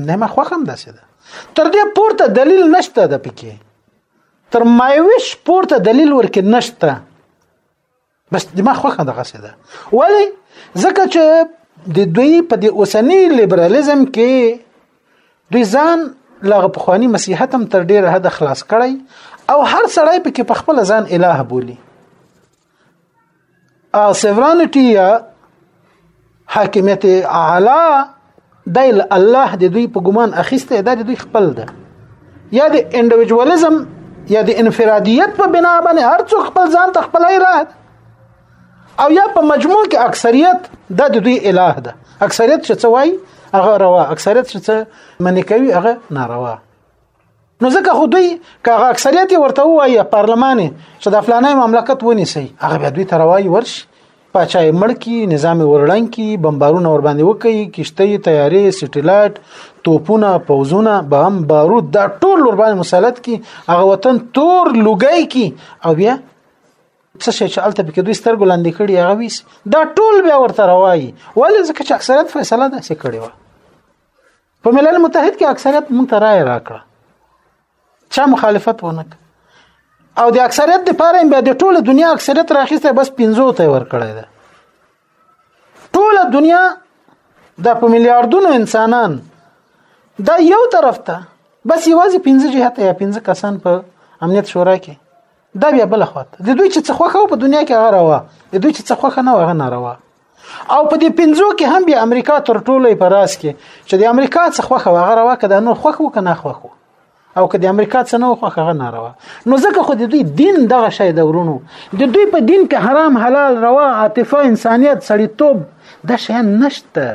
نه ما خو هم داسې ده تر دې پورته دلیل نشته د پکې تر مایوش پورته دلیل ورکې نشته بس د ما خوخه دغه څه ده ولی ځکه چې د دوی په د اوسنی لیبرالیزم کې دوی ځان لغه پخوانی مسیحیت هم تر ډیره حد خلاص کړی او هر سړی پکې په خپل ځان الٰه بولی او سیورانټي حاکمیت اعلی دایل الله د دوی په ګمان اخیسته د دوی خپل ده یا د انډیویډوالیزم یا د انفرادیت په بنا باندې هر څوک خپل ځان ته خپل ایراه او یا په مجموع کې اکثریت د دوی اله ده اکثریت چې څه وایي هغه روا اکثریت چې څه منې کوي هغه ناروا نو ځکه خو دوی کاغه اکثریت ورته وایي پارلمان چې د فلانه مملکت ونیسي هغه بیا دوی ته راوایي ورش پاچای مړکی نظام ورړنکی بمبارونه ور باندې وکي کشته تیارې سټلایټ توپونه پوزونه بم بارود دا ټول ور باندې مسالت کی هغه وطن تور لګای کی او بیا څه شي چې الته پکې دوی سترګو لاندې کړي هغه ویس دا ټول بیا ورته راوایي ولې ځکه چې اکثریت فیصله ده سې کړې و په ملل متحد کې اکثریت مونږ ته رائے راکړه چا مخالفت ونک او د اکثریت لپاره بیا د ټوله دنیا اکثریت راخیسته بس 15 ته ور کړی ده ټوله دنیا د په میلیارډونو انسانان دا یو طرف ته بس یوازې 15 جهات یا 15 کسان په امنیت شورا کې دا بیا بل خواته د دوی چې څه خوخه په دنیا کې هغه روا د دوی چې څه خوخه نه هغه ناروا او په دې پنځو کې هم بیا امریکا تر ټولو په راس کې چې د امریکا څخه خوخه هغه راوه کده نو خوخه وکنه خوخه او که د امریکا څخه نو خوخه هغه ناروا نو ځکه خو د دوی دین دغه شی د ورونو د دوی په دین کې حرام حلال روا عاطفه انسانیت سړیتوب د شی نشته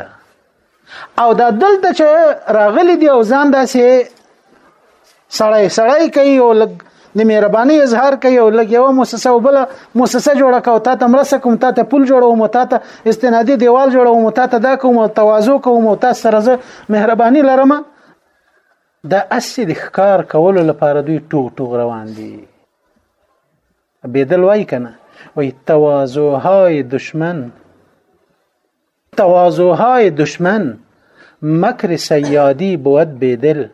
او دا دلته چې راغلي دی او ځان داسې سړی سړی کوي او لګ د مهرباني اظهار کوي او لګ یو موسسه او بل موسسه جوړه کوي تا ته مرسته کوم تا ته پول جوړوم تا ته استنادي دیوال جوړوم تا ته دا کوم تواضع کوم تا سره زه مهرباني لرم دا اسی د ښکار کولو لپاره دوی ټوغ ټوغ روان دي بيدل وای کنه وای تواضع های دشمن تواضعهای دشمن مکر سیادی بود بیدل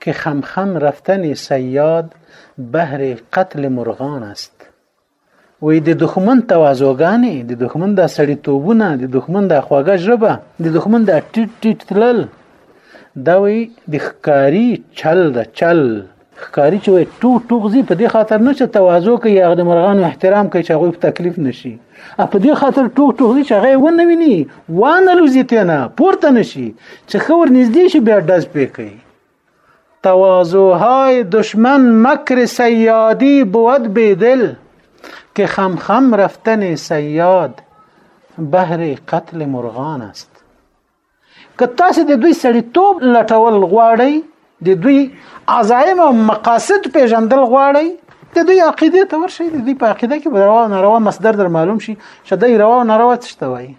که خمخم رفتن سیاد بهر قتل مرغان است وی د دښمن تواضعګانې د دښمن د سړی توبونه د دښمن د خواږه ژبه د دښمن د ټیټ ټیټ تلل دا وی د ښکاری چل د چل ښکاری چې وای ټو ټوغزي په دې خاطر نه چې تواضع کوي هغه د مرغانو احترام کوي چې هغه په تکلیف نشي ا په دې خاطر ټو ټوغزي چې هغه ونه ویني وانه لوزي تنه پورته نشي چې خور نږدې شي بیا دز پې کوي تواضع های دشمن مکر سیادی بود بیدل که خم خم رفتن سیاد بهر قتل مرغان است که تاسو د دوی سړیتوب لټول غواړئ د دوی عزایم او مقاصد پیژندل غواړي د دوی عقیده ته ورشي د دوی په عقیده کې به روا او ناروا مصدر در معلوم شي چې د روا او ناروا څه ته وایي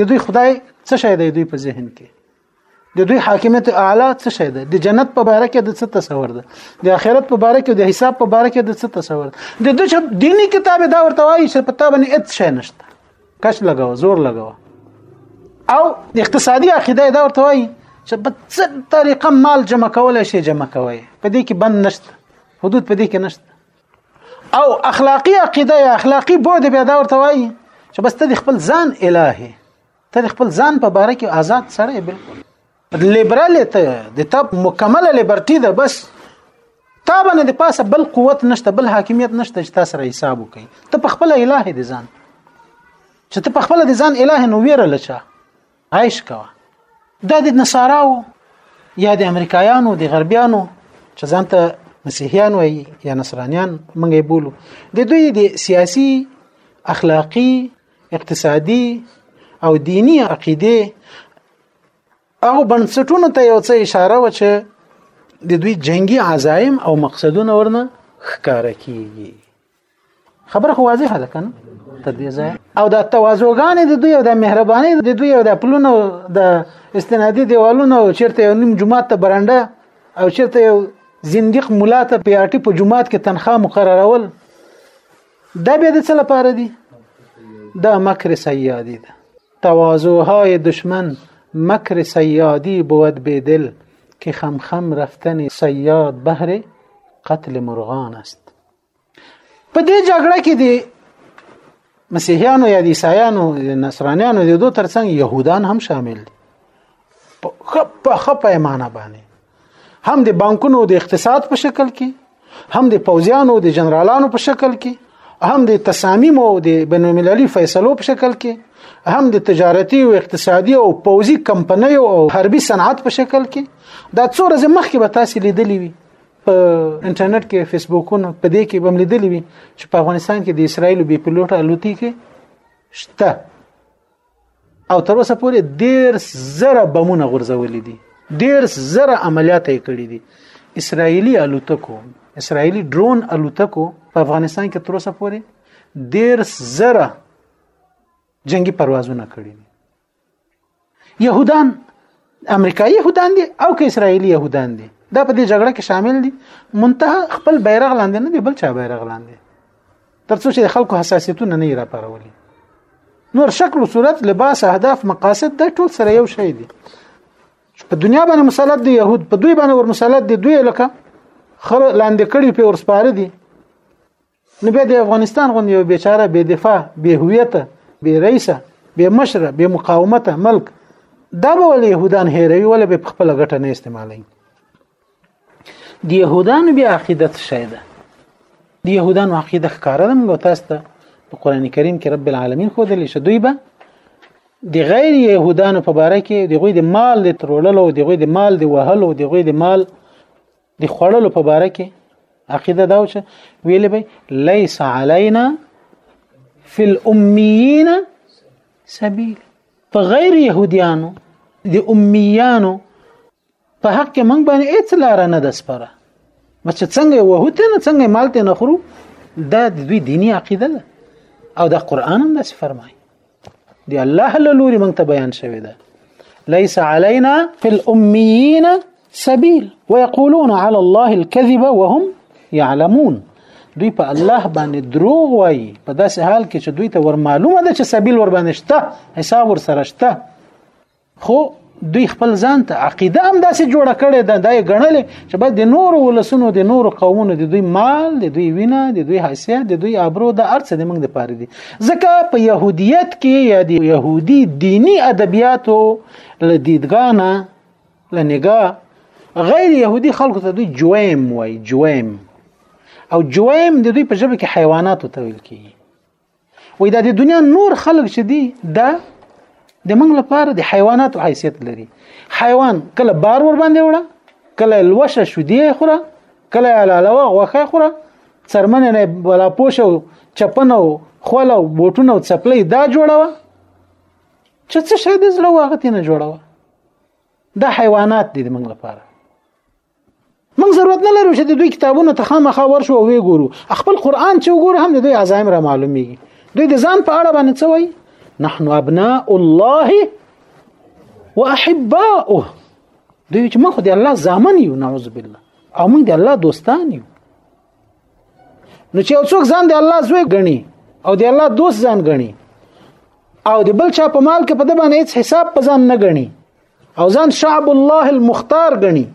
د دوی خدای څه شی دی دوی په ذهن کې د دوی حاکمیت اعلی څه شی ده د جنت په باره کې د څه تصور ده د آخرت په باره کې د حساب په باره کې د څه تصور ده د دوی دینی کتاب دا ورته وایي چې په تابه نه اڅ شی نشته کش لګاو زور لګاو او د اقتصادي عقیده دا ورته وایي چې په څه طریقه مال جمع کول شي جمع کوي په دې کې بند نشته حدود په دې کې نشته او اخلاقی عقیده یا اخلاقی بعد بیا دا ورته وایي چې بس ته د خپل ځان الهه ته د خپل ځان په باره کې آزاد سره بالکل لیبرال ته د تا مکمله لیبرټی ده بس تا باندې د پاسه بل قوت نشته بل حاکمیت نشته چې تاسو را حساب وکړي ته په خپل الٰه دي ځان چې ته په خپل دي ځان الٰه نو ویره لچا عايش کوا دا د نصاراو یا د امریکایانو د غربیانو چې ځان ته مسیحیان وایي یا نصرانیان موږ یې بولو د دوی د سیاسي اخلاقی اقتصادي او دینی عقیده هغه بنسټونو ته یو څه اشاره و چې د دوی جنگي عزایم او مقصدونه ورنه ښکاره کیږي خبره خو واضحه ده کنه تر دې ځای او د توازوګان د دوی او د مهرباني د دوی او د پلونو د استنادي دیوالونو چیرته یو نیم جمعات ته برنده او چیرته یو زنديق مولا ته پیاټي په جمعات کې تنخواه مقررول دا به د څه لپاره دي دا مکر سیادی ده تواضعهای دشمن مکر صیادی بود بیدل که خم خم رفتن صیاد بهر قتل مرغان است په دې جګړه کې دی مسیحیانو یا د عیسایانو نصرانیانو د دوه ترڅنګ يهودان هم شامل دي په خپه خپه ایمانه باندې هم د بانکونو د اقتصاد په شکل کې هم د پوځیانو د جنرالانو په شکل کې هم د تصامیمو د بینالمللي فیصلو په شکل کې هم د تجارتي او اقتصادي او پوځي کمپنیو او حربي صنعت په شکل کې دا څو ورځې مخکې به تاسو لیدلی وي په انټرنیټ کې فیسبوکونو په دې کې بم لیدلی وي چې په افغانستان کې د اسرایل بي پلوټ الوتي کې شته او تر اوسه پورې ډیر زره بمونه غورځولې دي ډیر زره عملیات یې کړې دي اسرایلی الوتکو اسرایلی ډرون الوتکو په افغانستان کې تر اوسه پورې ډیر زره جنگي پروازونه کړې دي يهودان امریکایي يهودان دي او که اسرایلی يهودان دي دا په دې جګړه کې شامل دي منتها خپل بیرغ لاندې نه دی بل چا بیرغ لاندې ترڅو چې خلکو حساسیتونه نه را پارولي نور شکل صورت لباس اهداف مقاصد دا ټول سره یو شی دي په دنیا باندې مسلط دي يهود په دوی باندې ور مسلط دي دوی لکه خر لاندې کړي په ورسپاره دي نو به د افغانستان غوندې یو بیچاره بې دفاع بې هویت بې رئیسه بې مشره بې مقاومته ملک دا به ولې يهودان هېروي ولې به په خپل ګټه نه استعمالوي د يهودانو بیا عقیدت شي ده د يهودانو عقیده ښکاره ده موږ تاسو ته په قران کریم کې رب العالمین خو دلی شه دوی به د غیر يهودانو په باره کې د غوی د مال د تروللو د غوی د مال د وهلو د غوی د مال د خوړلو په باره کې عقیده دا چې ویل به ليس علينا في الاميين سبيل په غیر يهوديانو د اميانو په حق کې موږ باندې هیڅ لار نه ده سپره بس څنګه وهوته نه څنګه مالته نه خورو دا د دوی دینی عقیده ده او دا قران هم داسې فرمایي دی الله له لوري مونږ ته بیان شوی ده ليس علينا في الأميين سبيل ويقولون على الله الكذب وهم يعلمون دوی په الله باندې دروغ وایي په داسې حال کې چې دوی ته ور معلومه ده چې سبیل ور باندې شته حساب ور سره شته خو دوی خپل ځان ته عقیده هم داسې جوړه کړې ده دا یې ګڼلې چې بس د نورو ولسونو د نورو قومونو د دوی مال د دوی وینه د دوی حیثیت د دوی ابرو د ارڅ د موږ د پاره دي ځکه په يهودیت کې یا د يهودي دینی ادبیاتو لدیدګانه لنګا غیر يهودي خلکو ته دوی جویم وای جویم او جویم د دوی په ژبه کې حیوانات ته ویل کیږي وای دا د دنیا نور خلک چې دي دا د موږ لپاره د حیواناتو حیثیت لري حیوان کله بار ور باندې وړه کله لوشه شودي خوره کله علاوه غوخه خوره څرمن نه بلا پوشو چپنو خولو بوټونو چپلې دا جوړوه چې څه شي د زړه واغتینه جوړوه دا حیوانات دي د موږ لپاره موږ ضرورت نه لرو چې د دوی کتابونو ته خامخا ورشو او وی ګورو خپل قران چې وګورو هم د دوی عزایم را معلومیږي دوی د ځان په اړه باندې څه وایي نحن ابناء الله واحباؤه دوی چې موږ د الله ځامن یو نعوذ بالله او موږ د الله دوستان یو نو چې څوک ځان د الله زوی ګڼي او د الله دوست ځان ګڼي او د بل چا په مال کې په د باندې هیڅ حساب په ځان نه ګڼي او ځان شعب الله المختار غني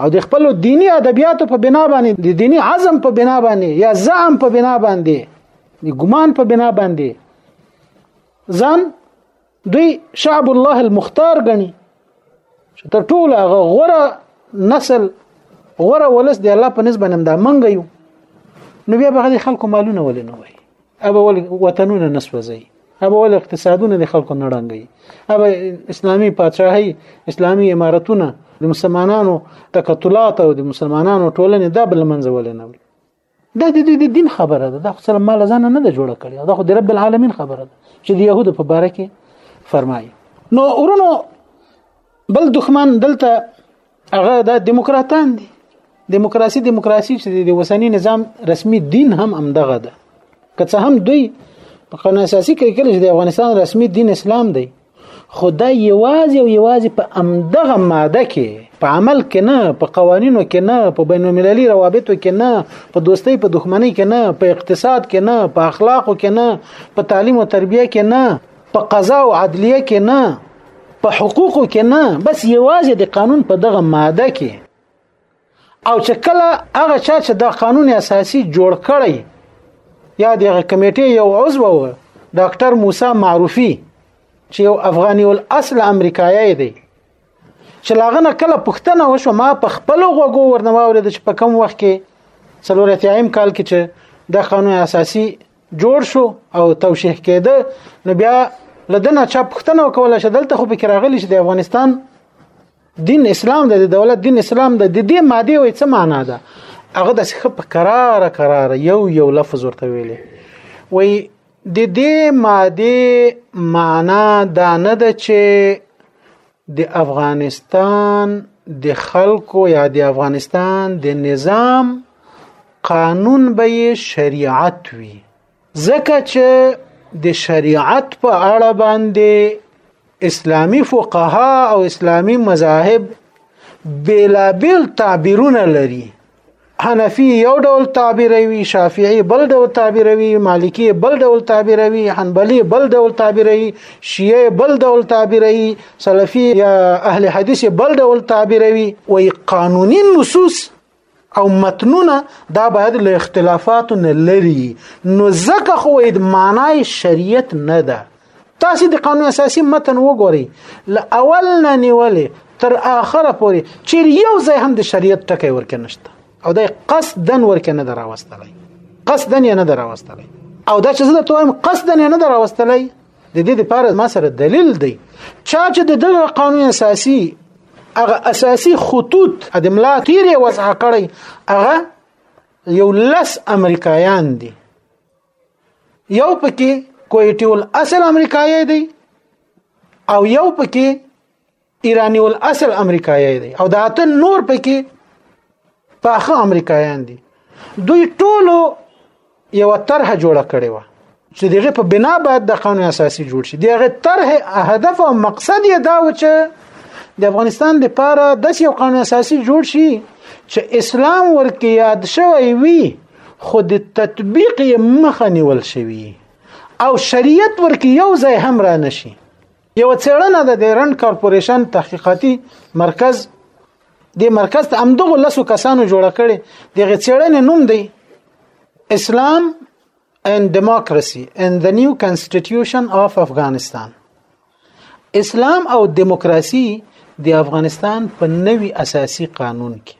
او د خپل دینی ادبیاتو په بنا باندې د دینی عزم په بنا باندې یا زعم په بنا باندې د ګمان په بنا باندې ځان دوی شعب الله المختار غني چې تر ټولو هغه غوره نسل غوره ولس دی الله په نسبت هم دا منګ یو نو بیا به خلکو مالونه ولې نه وایي ابا ول وطنونه نسوځي ابا ول اقتصادونه د خلکو نه ړنګي ابا اسلامي پاتشاهي اسلامي امارتونه د مسلمانانو تکتلات او د مسلمانانو ټولنې دا بل منځه ولې نه وړي دا د دې د دین خبره ده دا خو سره مال ځان نه ده جوړه کړې دا خو د رب العالمین خبره ده چې د يهودو په باره کې فرمایي نو ورونو بل دښمن دلته هغه د دیموکراتان دي دیموکراسي دیموکراسي چې د وسنی نظام رسمي دین هم همدغه ده که څه هم دوی په قانون اساسي کې کله چې د افغانستان رسمي دین اسلام دی خدا یوازې او یوازې په امدغه ماده کې په عمل کې نه په قوانینو کې نه په بین المللي روابطو کې نه په دوستۍ په دښمنۍ کې نه په اقتصاد کې نه په اخلاقو کې نه په تعلیم او تربیه کې نه په قضا او عدلیه کې نه په حقوقو کې نه بس یوازې د قانون په دغه ماده کې او چې کله هغه چا چې د قانون اساسي جوړ کړی یا د کمیټې یو عضو و ډاکټر موسی معروفي چې یو افغاني الاصل امریکایي دی چې لاغنه کله پښتنه وشو ما په خپل غوګو ورنواورید چې په کم وخت کې څلور اتیایم کال کې چې د قانون اساسي جوړ شو او توشیح کېده نو بیا لدنه چا پښتنه وکوله چې دلته خو پکې راغلی چې د افغانستان دین اسلام د دولت دین اسلام د دې ماده وي څه معنا ده هغه د څخه په قرار قرار یو یو لفظ ورته ویلي وای د دې ماده معنا دا نه ده چې د افغانستان د خلکو یا د افغانستان د نظام قانون به یې شریعت وي ځکه چې د شریعت په اړه باندې اسلامی فقها او اسلامی مذاهب بیلابیل تعبیرونه لري حنفي یو ډول تعبیروي شافعي بل ډول تعبیروي مالکي بل ډول تعبیروي حنبلي بل ډول تعبیروي شیعه بل ډول تعبیروي سلفي یا اهل حدیث بل ډول تعبیروي وي قانوني نصوص او متنونه دا باید له اختلافاتو نه لري نو ځکه خو د معنی شریعت نه ده تاسو د قانون اساسي متن وګورئ ل اول نه نیولې تر اخره پورې چې یو ځای هم د شریعت ټکی ورکه نشته او دا قصدن ورکه نه دراوستلای قصدن یې نه دراوستلای او دا چې زه ته وایم قصدن یې نه دراوستلای د دې لپاره ما سره دلیل دی چا چې د دغه قانون اساسي هغه اساسي خطوط د ملا تیرې وضع کړی هغه یو لس امریکایان دي یو پکې کویټي ول اصل امریکایي دی او یو پکې ایرانی ول اصل امریکایي دی او دا ته نور پکې پاخه امریکایان دي دوی ټولو یو طرح جوړه کړې و چې دغه په بنا باید د قانون اساسي جوړ شي دغه طرح هدف او مقصد یې دا و چې د افغانستان لپاره د یو قانون اساسي جوړ شي چې اسلام ورکه یاد شوی وي خو د تطبیق یې مخه نیول شوی او شریعت ورکې یو ځای هم را نشي یو څېړنه د رند کارپوریشن تحقیقاتي مرکز د مرکز ته همدغه لسو کسانو جوړ کړي دغه څېړنې نوم دی اسلام and democracy and the new constitution of Afghanistan اسلام او دیموکراسي د افغانستان په نوي اساسي قانون کې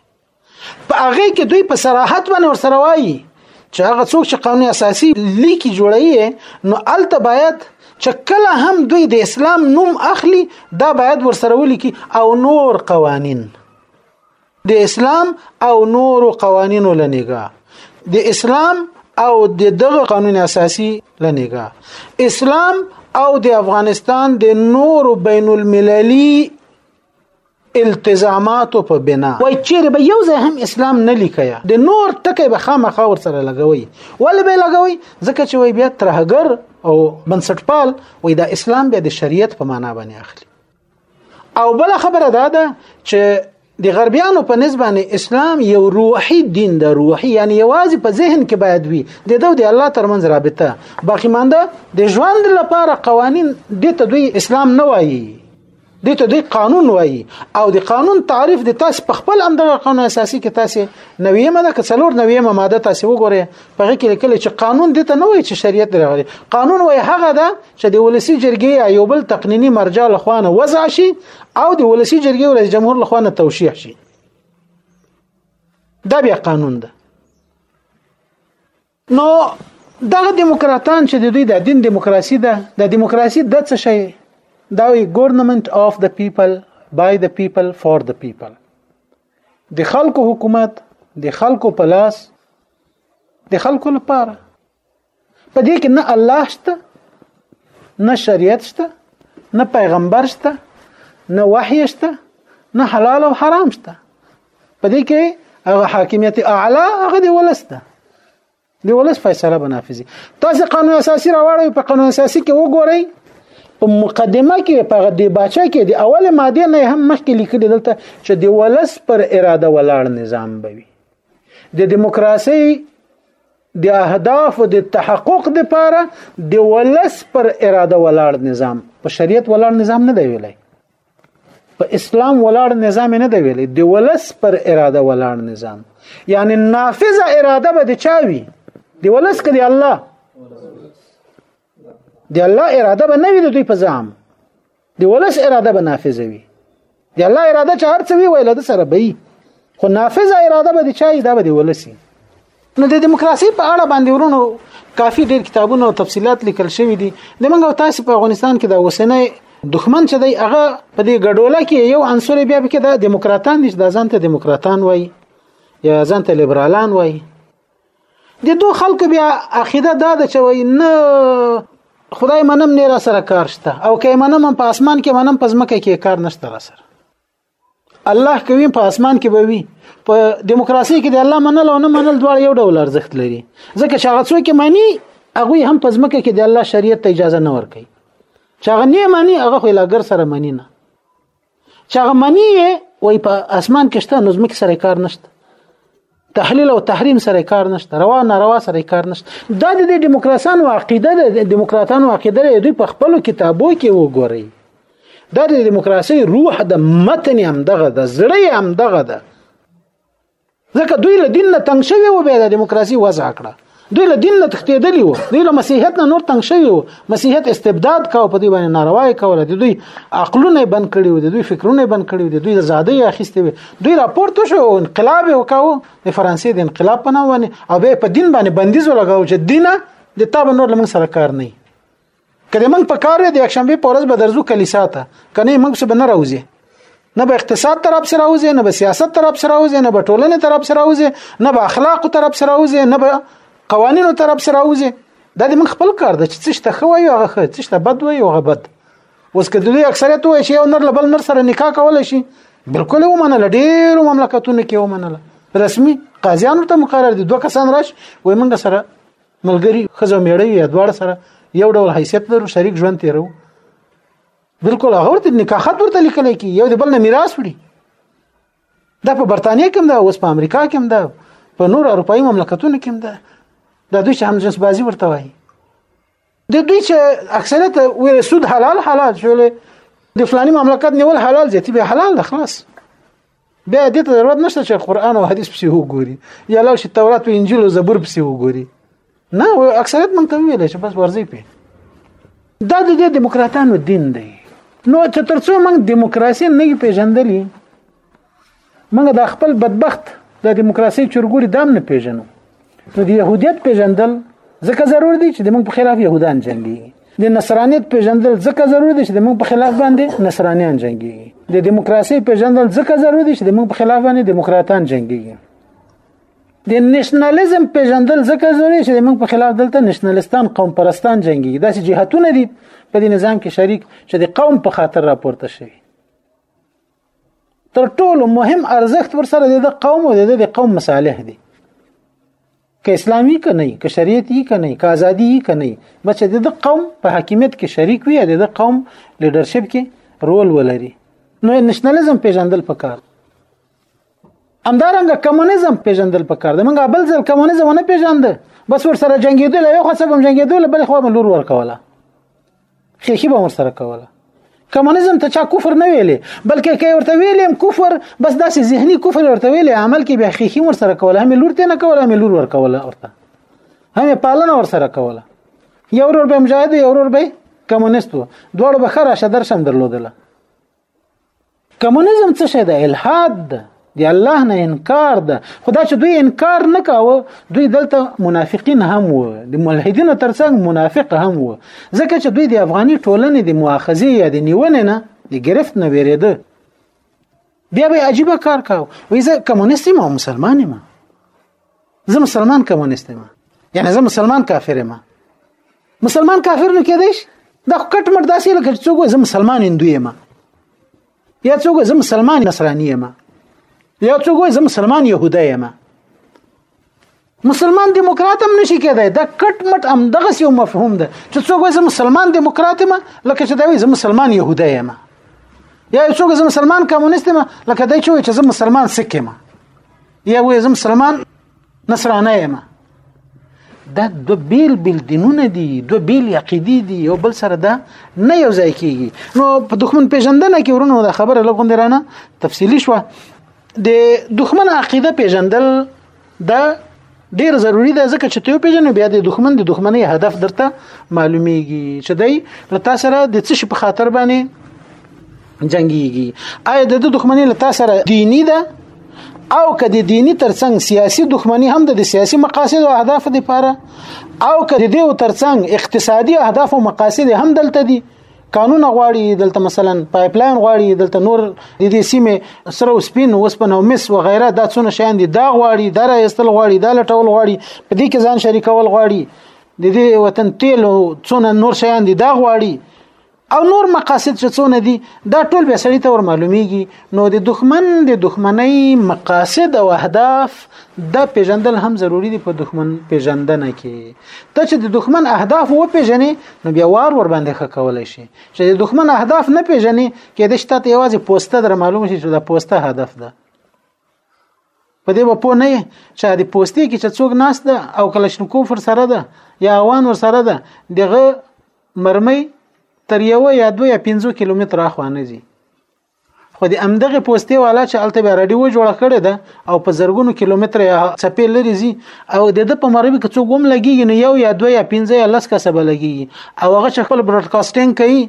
په هغه کې دوی په صراحت باندې ور سره وایي چې هغه څوک چې قانون اساسي لیکي جوړوي نو الته باید چې کله هم دوی د اسلام نوم اخلي دا باید ورسره ولیکي او نور قوانین د اسلام او نور قوانینو لنیګا د اسلام او د دغه قانون اساسي لنیګا اسلام او د افغانستان د نور بین المللي التزاماتو په بنا وای چیرې به یو ځای هم اسلام نه لیکیا د نور ټکی به خامخا ور سره لګوي ول به لګوي ځکه چې وای بیا ترهګر او بنسټپال وای دا اسلام بیا د شریعت په معنا باندې اخلي او بل خبره دا ده چې د غربیانو په نسبانه اسلام یو روحي دین ده روحي یعنی یوازې په ذهن کې باید وي د دوی د الله ترمنځ رابطه باقی مانده د ژوند لپاره قوانین د ته دوی اسلام نه وایي دې ته د قانون وایي او د قانون تعریف د تاسو په خپل اندغه قانون اساسي کې تاسو نوې ماده که څلور نوې ماده تاسو وګورئ په هغه کې لیکل چې قانون دې ته نه وایي چې شریعت راغلی قانون وایي هغه ده چې د ولسی جرګې یو بل تقنینی مرجع لخوانه وضع شي او د ولسی جرګې ولسی جمهور لخوانه توشیح شي دا بیا قانون ده نو دغه دیموکراتان چې د دوی د دین دیموکراسي ده د دیموکراسي د څه شي دا وی ګورنمنت اف د پیپل بای د پیپل فور د پیپل د خلکو حکومت د خلکو په لاس د خلکو لپاره په دې کې نه الله شته نه شریعت شته نه پیغمبر شته نه وحی شته نه حلال او حرام شته په دې کې هغه حاکمیت اعلی هغه دی ولس ده دی ولس فیصله بنافذي تاسو قانون اساسي راوړی په قانون اساسي کې وګورئ په مقدمه کې په دې باچا کې د اول ماده نه هم مخکې لیکل دلته چې د ولس پر اراده ولاړ نظام بوي د دیموکراسي د اهداف او د تحقق لپاره د ولس پر اراده ولاړ نظام په شریعت ولاړ نظام نه دی ویلای په اسلام ولاړ نظام نه دی ویلي د ولس پر اراده ولاړ نظام یعنی نافذه اراده به د چاوي د ولس کړي الله د الله اراده به نه وي د دوی په ځام د ولس اراده به نافذه وي د الله اراده چې هر څه وی ویل د سره به خو نافذه اراده به د چای دا به د ولسی نو د دیموکراسي په اړه باندې ورونو کافي ډیر کتابونه او تفصيلات لیکل شوی دي د منګو تاسو په افغانستان کې د اوسنۍ دښمن چې دی هغه په دې ګډوله کې یو عنصر بیا به کې د دیموکراتان دي د ځانته دیموکراتان وای یا ځانته لیبرالان وای د دوه خلکو بیا عقیده دا ده چې وای نه خدای منم نه را سره کار شته او که منم په اسمان کې منم په ځمکه کې کار نشته را سره الله کوي په اسمان کې به وي په دیموکراسي کې د الله منل او نه منل دواړه یو ډول ارزښت لري ځکه چې هغه څوک مانی هغه هم په ځمکه کې د الله شریعت ته اجازه نه ورکوي چې هغه نه مانی هغه خو لاګر سره مانی نه چې هغه مانی وي په اسمان کې شته نو ځمکه سره کار نشته تحلیل او تحریم سره کار نشته روا ناروا سره کار نشته دا د دیموکراسانو عقیده ده د دیموکراتانو عقیده ده دوی په خپل کتابو کې وګوري دا د دیموکراسي روح د متن هم دغه د زړه هم دغه ده ځکه دوی له دین نه تنګ شوی و به د دیموکراسي وضع کړه دوی له دین نه تښتېدلی وو دوی له مسیحیت نه نور تنګ شوی وو مسیحیت استبداد کاو په دې باندې ناروای کوله د دوی عقلونه بند کړي وو د دوی فکرونه بند کړي وو د دوی ازادي اخیستې وي دوی راپورته شو انقلاب وکاو د فرانسې د انقلاب په نامه او به په دین باندې بندیز ولګاو چې دینه د تاب نور لمن سره کار نه کله موږ په کار دی یکشنبه په ورځ به درځو کلیسا ته کنه موږ څه بنه راوځي نه به اقتصاد طرف سره راوځي نه به سیاست طرف سره راوځي نه به ټولنې طرف سره راوځي نه به اخلاق طرف سره راوځي نه به قوانینو طرف سره راوځي دا د موږ خپل کار دی چې څه شته خو یو هغه خو څه شته بد وي او هغه بد اوس کله دوی اکثریت وایي چې یو نر لبل نر سره نکاح کول شي بالکل ومنله ډیر مملکتونه کې ومنله رسمي قاضیانو ته مقرر دي دوه کسان راش وای موږ سره ملګری خزه میړی یا دواړه سره یو ډول حیثیت لرو شریک ژوند تیرو بالکل هغه ورته نکاح خط ورته لیکل کی یو د بل نه میراث وړي دا په برتانیې کې ده اوس په امریکا کې ده په نور اروپאי مملکتونو کې ده دا دوی چې هم جنس بازی ورته وایي د دوی چې اکثریت ویل سود حلال حلال شول د فلاني مملکت نیول حلال دي ته به حلال ده خلاص بیا دې ته ضرورت نشته چې قران او حدیث پسې وګوري یا لاړ شي تورات او انجیل او زبور پسې وګوري نه او اکثریت مونږ ته ویل چې بس ورځي پی دا د دې دیموکراتانو دین دی نو چې ترڅو مونږ دیموکراسي نه پیژندلې مونږ د خپل بدبخت د دیموکراسي چورګوري دام نه پیژنو نو د يهودیت پیژندل ځکه ضرور دي چې د موږ په خلاف يهودان جنګي د نصرانيت پیژندل ځکه ضرور دي چې د موږ په خلاف باندې نصرانيان جنګي د دیموکراسي پیژندل ځکه ضرور دي چې د موږ په خلاف باندې دیموکراتان جنګي د نېشنلزم پیژندل ځکه ضرور دي چې د موږ په خلاف دلته نېشنلستان قوم پرستان جنګي داسې جهاتونه دي په دې نظام کې شریک چې د قوم په خاطر راپورته شوی تر ټولو مهم ارزښت ورسره د قوم او د قوم مصالح دي که اسلامي کنه که شریعت یې کنه که ازادي یې کنه بچ د قوم په حاکمیت کې شریک وي د قوم لیډرشپ کې رول ولري نو نشنلیزم پیژندل پکار همدارنګه کمونیزم پیژندل پکار د منګه بل ځل کمونیزم نه پیژند بس ور سره جنگیدل یو خو سبم جنگیدل بل خو بل لور ورکوله خېخي به ورسره کوله کمونیزم ته چا کفر نه ویلې بلکې که ورته ویلې کفر بس داسې ذهني کفر ورته ویلې عمل کې به خېخي ورسره کوله هم لور ته نه کوله هم لور ور کوله ورته هم پالنه ورسره کوله یو ورور به مجاهد یو ورور به کمونیست و دواړو به خره شدر شم درلودله کمونیزم څه شی ده الحاد ده دی الله نه انکار ده خدا چې دوی انکار نه کاوه دوی دلته منافقین هم و د ملحدینو ترڅنګ منافق هم و ځکه چې دوی د افغاني ټولنې د مؤاخذې یا د نیونې نه د گرفت نه ویریده بیا به عجیبه کار کاوه وایي زه کمونیست یم او مسلمان یم زه مسلمان کمونیست یم یعنی زه مسلمان کافر یم مسلمان کافر نه کېدای شي دا کټ مټ داسې لکه چې څوک زه مسلمان هندو یم یا څوک زه مسلمان نصرانی یم یا څوک زه مسلمان يهودا یم مسلمان دیموکرات هم نشي کېدای دا کټ مټ هم دغه یو مفهوم ده چې څوک زه مسلمان دیموکرات یم لکه چې دا زه مسلمان يهودا یم یا څوک زه مسلمان کمونیست یم لکه دا چې زه مسلمان سکه یم یا وې زم سلمان نصرانه یم دا دو بیل بیل دینونه دي دو بیل عقیدې دي یو بل سره دا نه یو ځای کیږي نو په دښمن پیژندنه کې ورونو دا خبره لګون درانه تفصیلی شو د دښمن عقیده پیژندل دا ډیر ضروری ده ځکه چې ته پیژنې بیا د دښمن د دښمنۍ هدف درته معلومیږي چې دی له تاسو سره د څه شي په خاطر باندې جنگيږي آیا د دښمنۍ له تاسو سره دینی ده او که د دینی ترڅنګ سیاسي دښمنی هم د سیاسي مقاصد او اهداف لپاره او که د دې ترڅنګ اقتصادي اهداف او مقاصد هم دلته دي قانون غواړي دلته مثلا پایپلاین غواړي دلته نور د دې سیمه سره سپین وسپنه او مس و غیره دا څونه شیان دي دا غواړي دا راستل غواړي دا لټول غواړي په دې کې ځان شریکول غواړي د دې وطن تیل او څونه نور شیان دي دا غواړي او نور مقاصد چې څونه دي دا ټول به سړی ته ور معلومیږي نو د دښمن د دښمنۍ مقاصد او اهداف دا پیژندل هم ضروری دي په دښمن پیژندنه کې ته چې د دښمن اهداف و پیژنې نو بیا وار ور باندې ښه کولای شي چې د دښمن اهداف نه پیژنې کې د شته یوازې پوسټه در معلوم شي چې دا پوسټه هدف ده په دې په نه چې د پوسټې کې چې څوک ناس ده او کلشنکوف سره ده یا وان ور سره ده دغه مرمۍ تر یو یا دوه یا پنځو کیلومتر اخوا نه ځي خو د امدغه پوستې والا چې الته بیا رادیو جوړه کړې ده او په زرګونو کیلومتر یا چپې لري زی او د د په مربي کې څوک هم لګیږي نو یو یا دوه یا پنځه یا لس کسه به لګیږي او هغه چې خپل براډکاسټینګ کوي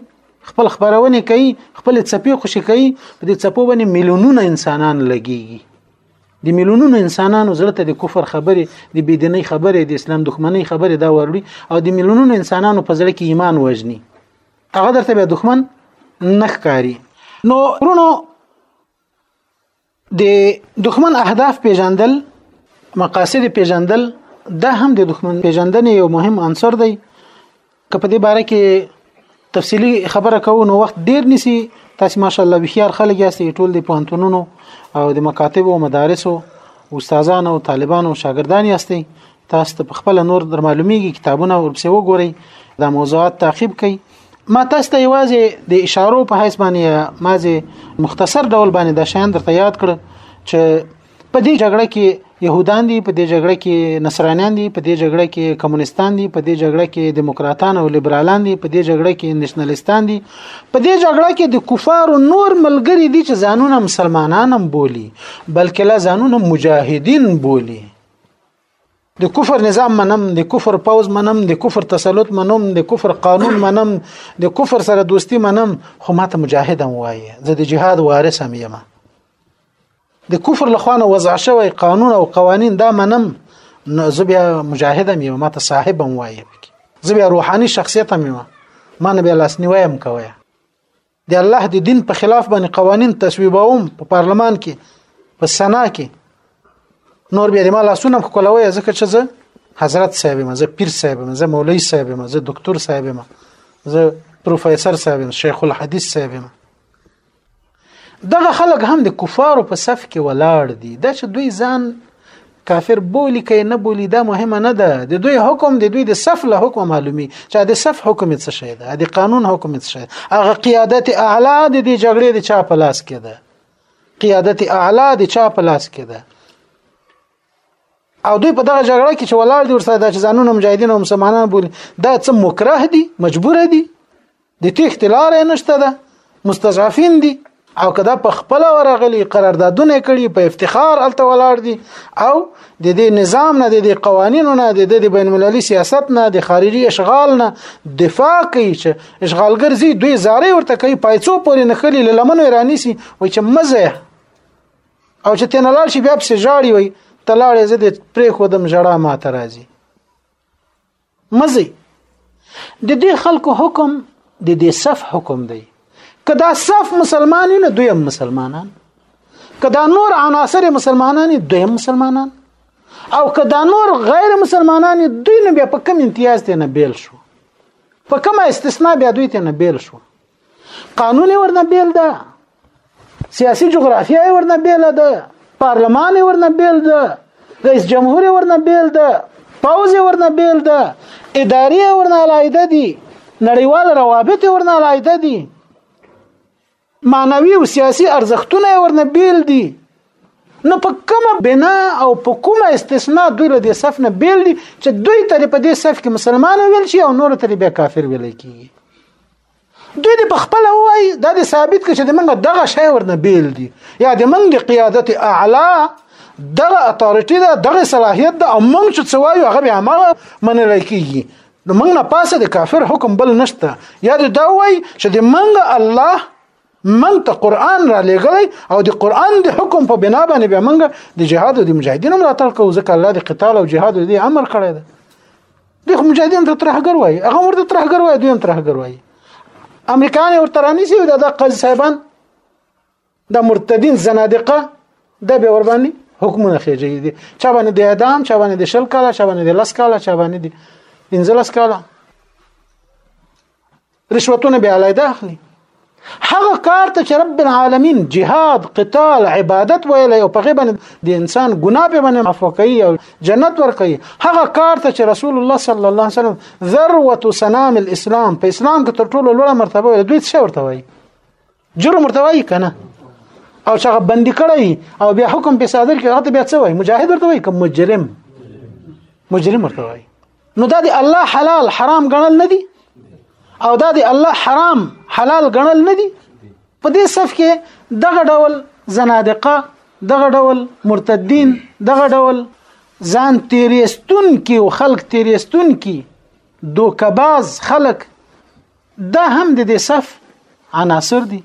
خپل خبرونه کوي خپل چپې خوشي کوي په دې چپو باندې میلیونونه انسانان لګیږي د میلیونونو انسانانو زړه ته د کفر خبرې د بيدینۍ خبرې د اسلام دښمنۍ خبرې دا وروړي او د میلیونونو انسانانو په زړه کې ایمان وژني هغه درته به دښمن نه ښکاري نو ورونو د دښمن اهداف پیژندل مقاصد پیژندل دا هم د دښمن پیژندنې یو مهم عنصر دی که په دې باره کې تفصیلی خبره کوو نو وخت ډیر نیسی تاسو ماشاءالله بخیار خلک یاست ټول د پوهنتونونو او د مکاتب او مدارسو استادان او طالبان او شاګردان یاست تاسو ته په خپل نور در معلومیږي کتابونه ورپسې وګورئ دا موضوعات تعقیب کړئ ما تاسو ته یوازې د اشارو په حساب باندې مازه مختصر ډول باندې د شان درته یاد کړ چې په دې جګړه کې يهودان دي په دې جګړه کې نصرانيان دي په دې جګړه کې کمونستان دي په دې جګړه کې دیموکراتان او لیبرالان دي په دې جګړه کې نېشنلستان دي په دې جګړه کې د کفارو نور ملګري دي چې ځانونه مسلمانان هم بولی بلکې لا ځانونه مجاهدین بولی د کفر نظام منم د کفر پوز منم د کفر تسلط منم د کفر قانون منم د کفر سره دوستی منم خو ماته مجاهد هم وایي زه د جهاد وارث هم یم د کفر لخوا نه وضع شوی قانون او قوانین دا منم نو زه بیا مجاهدم یم ما ته صاحبم وایم زه بیا روحاني شخصیتم یم ما نه بیا لاسنیوی هم کوی د الله د دین په خلاف باندې قوانین تصویبوم په پارلمان کې په سنا کې نور بیا د ما لاسونه خپلوي ځکه چې زه حضرت صاحب ما زه پیر صاحب ما زه مولوی صاحب ما زه دکتور صاحب ما زه پروفیسور صاحب شیخ الحدیث صاحب ما دغه خلک هم د کفارو په صف کې ولاړ دي دا چې دوی ځان کافر بولی که نه بولی دا مهمه نه ده د دوی حکم د دوی د صف له حکم معلومي چې د صف حکم څه شي ده د قانون حکم څه شي هغه قیادت اعلی د دې جګړې د چا په لاس کې ده قیادت اعلی د چا په لاس کې ده او دوی په دغه جګړه کې چې ولاړ دي ورسره د ځانونو مجاهدین او مسلمانان بولي دا څه مکره دي مجبور دي د تخت لار نشته ده مستضعفین دي او کدا په خپل ورغلي قراردادونه کړي په افتخار الته ولاړ دي او د دې نظام نه د دې قوانینو نه د دې بین المللي سیاست نه د خارجي اشغال نه دفاع کوي چې اشغالګر زی دوی زارې ورته کوي پایڅو پورې نخلي لمنو ایرانی سي و چې مزه او چې تنه لاړ شي بیا پسې ژاړي وي ته لاړې زه دې پرې خودم ژړا ما ته راځي مزي د دې خلکو حکم د دې صف حکم دی کدا صف مسلمان نه دویم مسلمانان کدا نور عناصر مسلمانان دویم مسلمانان او کدا نور غیر مسلمانان دوی نه بیا په کوم امتیاز ته نه بیل شو په کومه استثناء بیا دوی ته نه بیل شو قانون ورنه بیل ده سیاسي جغرافیه یې ورنه بیل ده پارلمان یې ورنه بیل ده رئیس جمهور یې ورنه بیل ده پوز یې ورنه بیل ده اداري یې ورنه علایده دي نړیوال روابط یې ورنه علایده دي معنوي او سیاسي ارزښتونه یې ورنه بیل دي نو په کومه بنا او په کومه استثناء دوی له دې صف نه بیل دي چې دوی ته په دې صف کې مسلمان ویل شي او نور ته بیا کافر ویل کیږي دوی د پخپل وای دا د ثابت کړي چې د منګه دغه شی ورنه بیل دي یا د منګ د قیادت اعلی دغه اتارټي ده دغه صلاحیت ده او موږ چې څه وایو هغه به هغه منل کیږي نو موږ نه پاسه د کافر حکم بل نشته یا د دا وای چې د منګه الله من ته قران را لګوي او د قران د حکم په بنا باندې به موږ د جهاد او د مجاهدینو ملاتړ کوو ځکه الله د قتال او جهاد د امر کړی دی د مجاهدین ته ترهګر وایي هغه ورته ترهګر وایي دوی هم ترهګر وایي امریکایان ورته رانیسي او د قاضي صاحبان د مرتدین زنادقه د به ور باندې حکمونه خېږي دي چا باندې د اعدام چا باندې د شل کاله چا باندې د لس کاله چا باندې د 15 کاله رشوتونه به علایده اخلي هغه کار ته چې رب العالمین جهاد قتال عبادت ویل او په غیبه د انسان ګناه به باندې عفو کوي او جنت ور کوي هغه کار ته چې رسول الله صلی الله علیه وسلم ذروه سنام الاسلام په اسلام کې تر ټولو لوړه مرتبه ده دوی څه ورته وایي جرم ورته وایي کنه او څنګه بندي کړی او بیا حکم په صادر کې هغه بیا څه وایي مجاهد ورته وایي کوم مجرم مجرم ورته وایي نو دا دی الله حلال حرام ګڼل نه دي او دا دی الله حرام حلال ګڼل نه دي په دې صف کې دغه ډول زنادقه دغه ډول مرتدین دغه ډول ځان تیریستون کې او خلق تیریستون کې دوکباز خلق دا هم د دې صف عناصر دي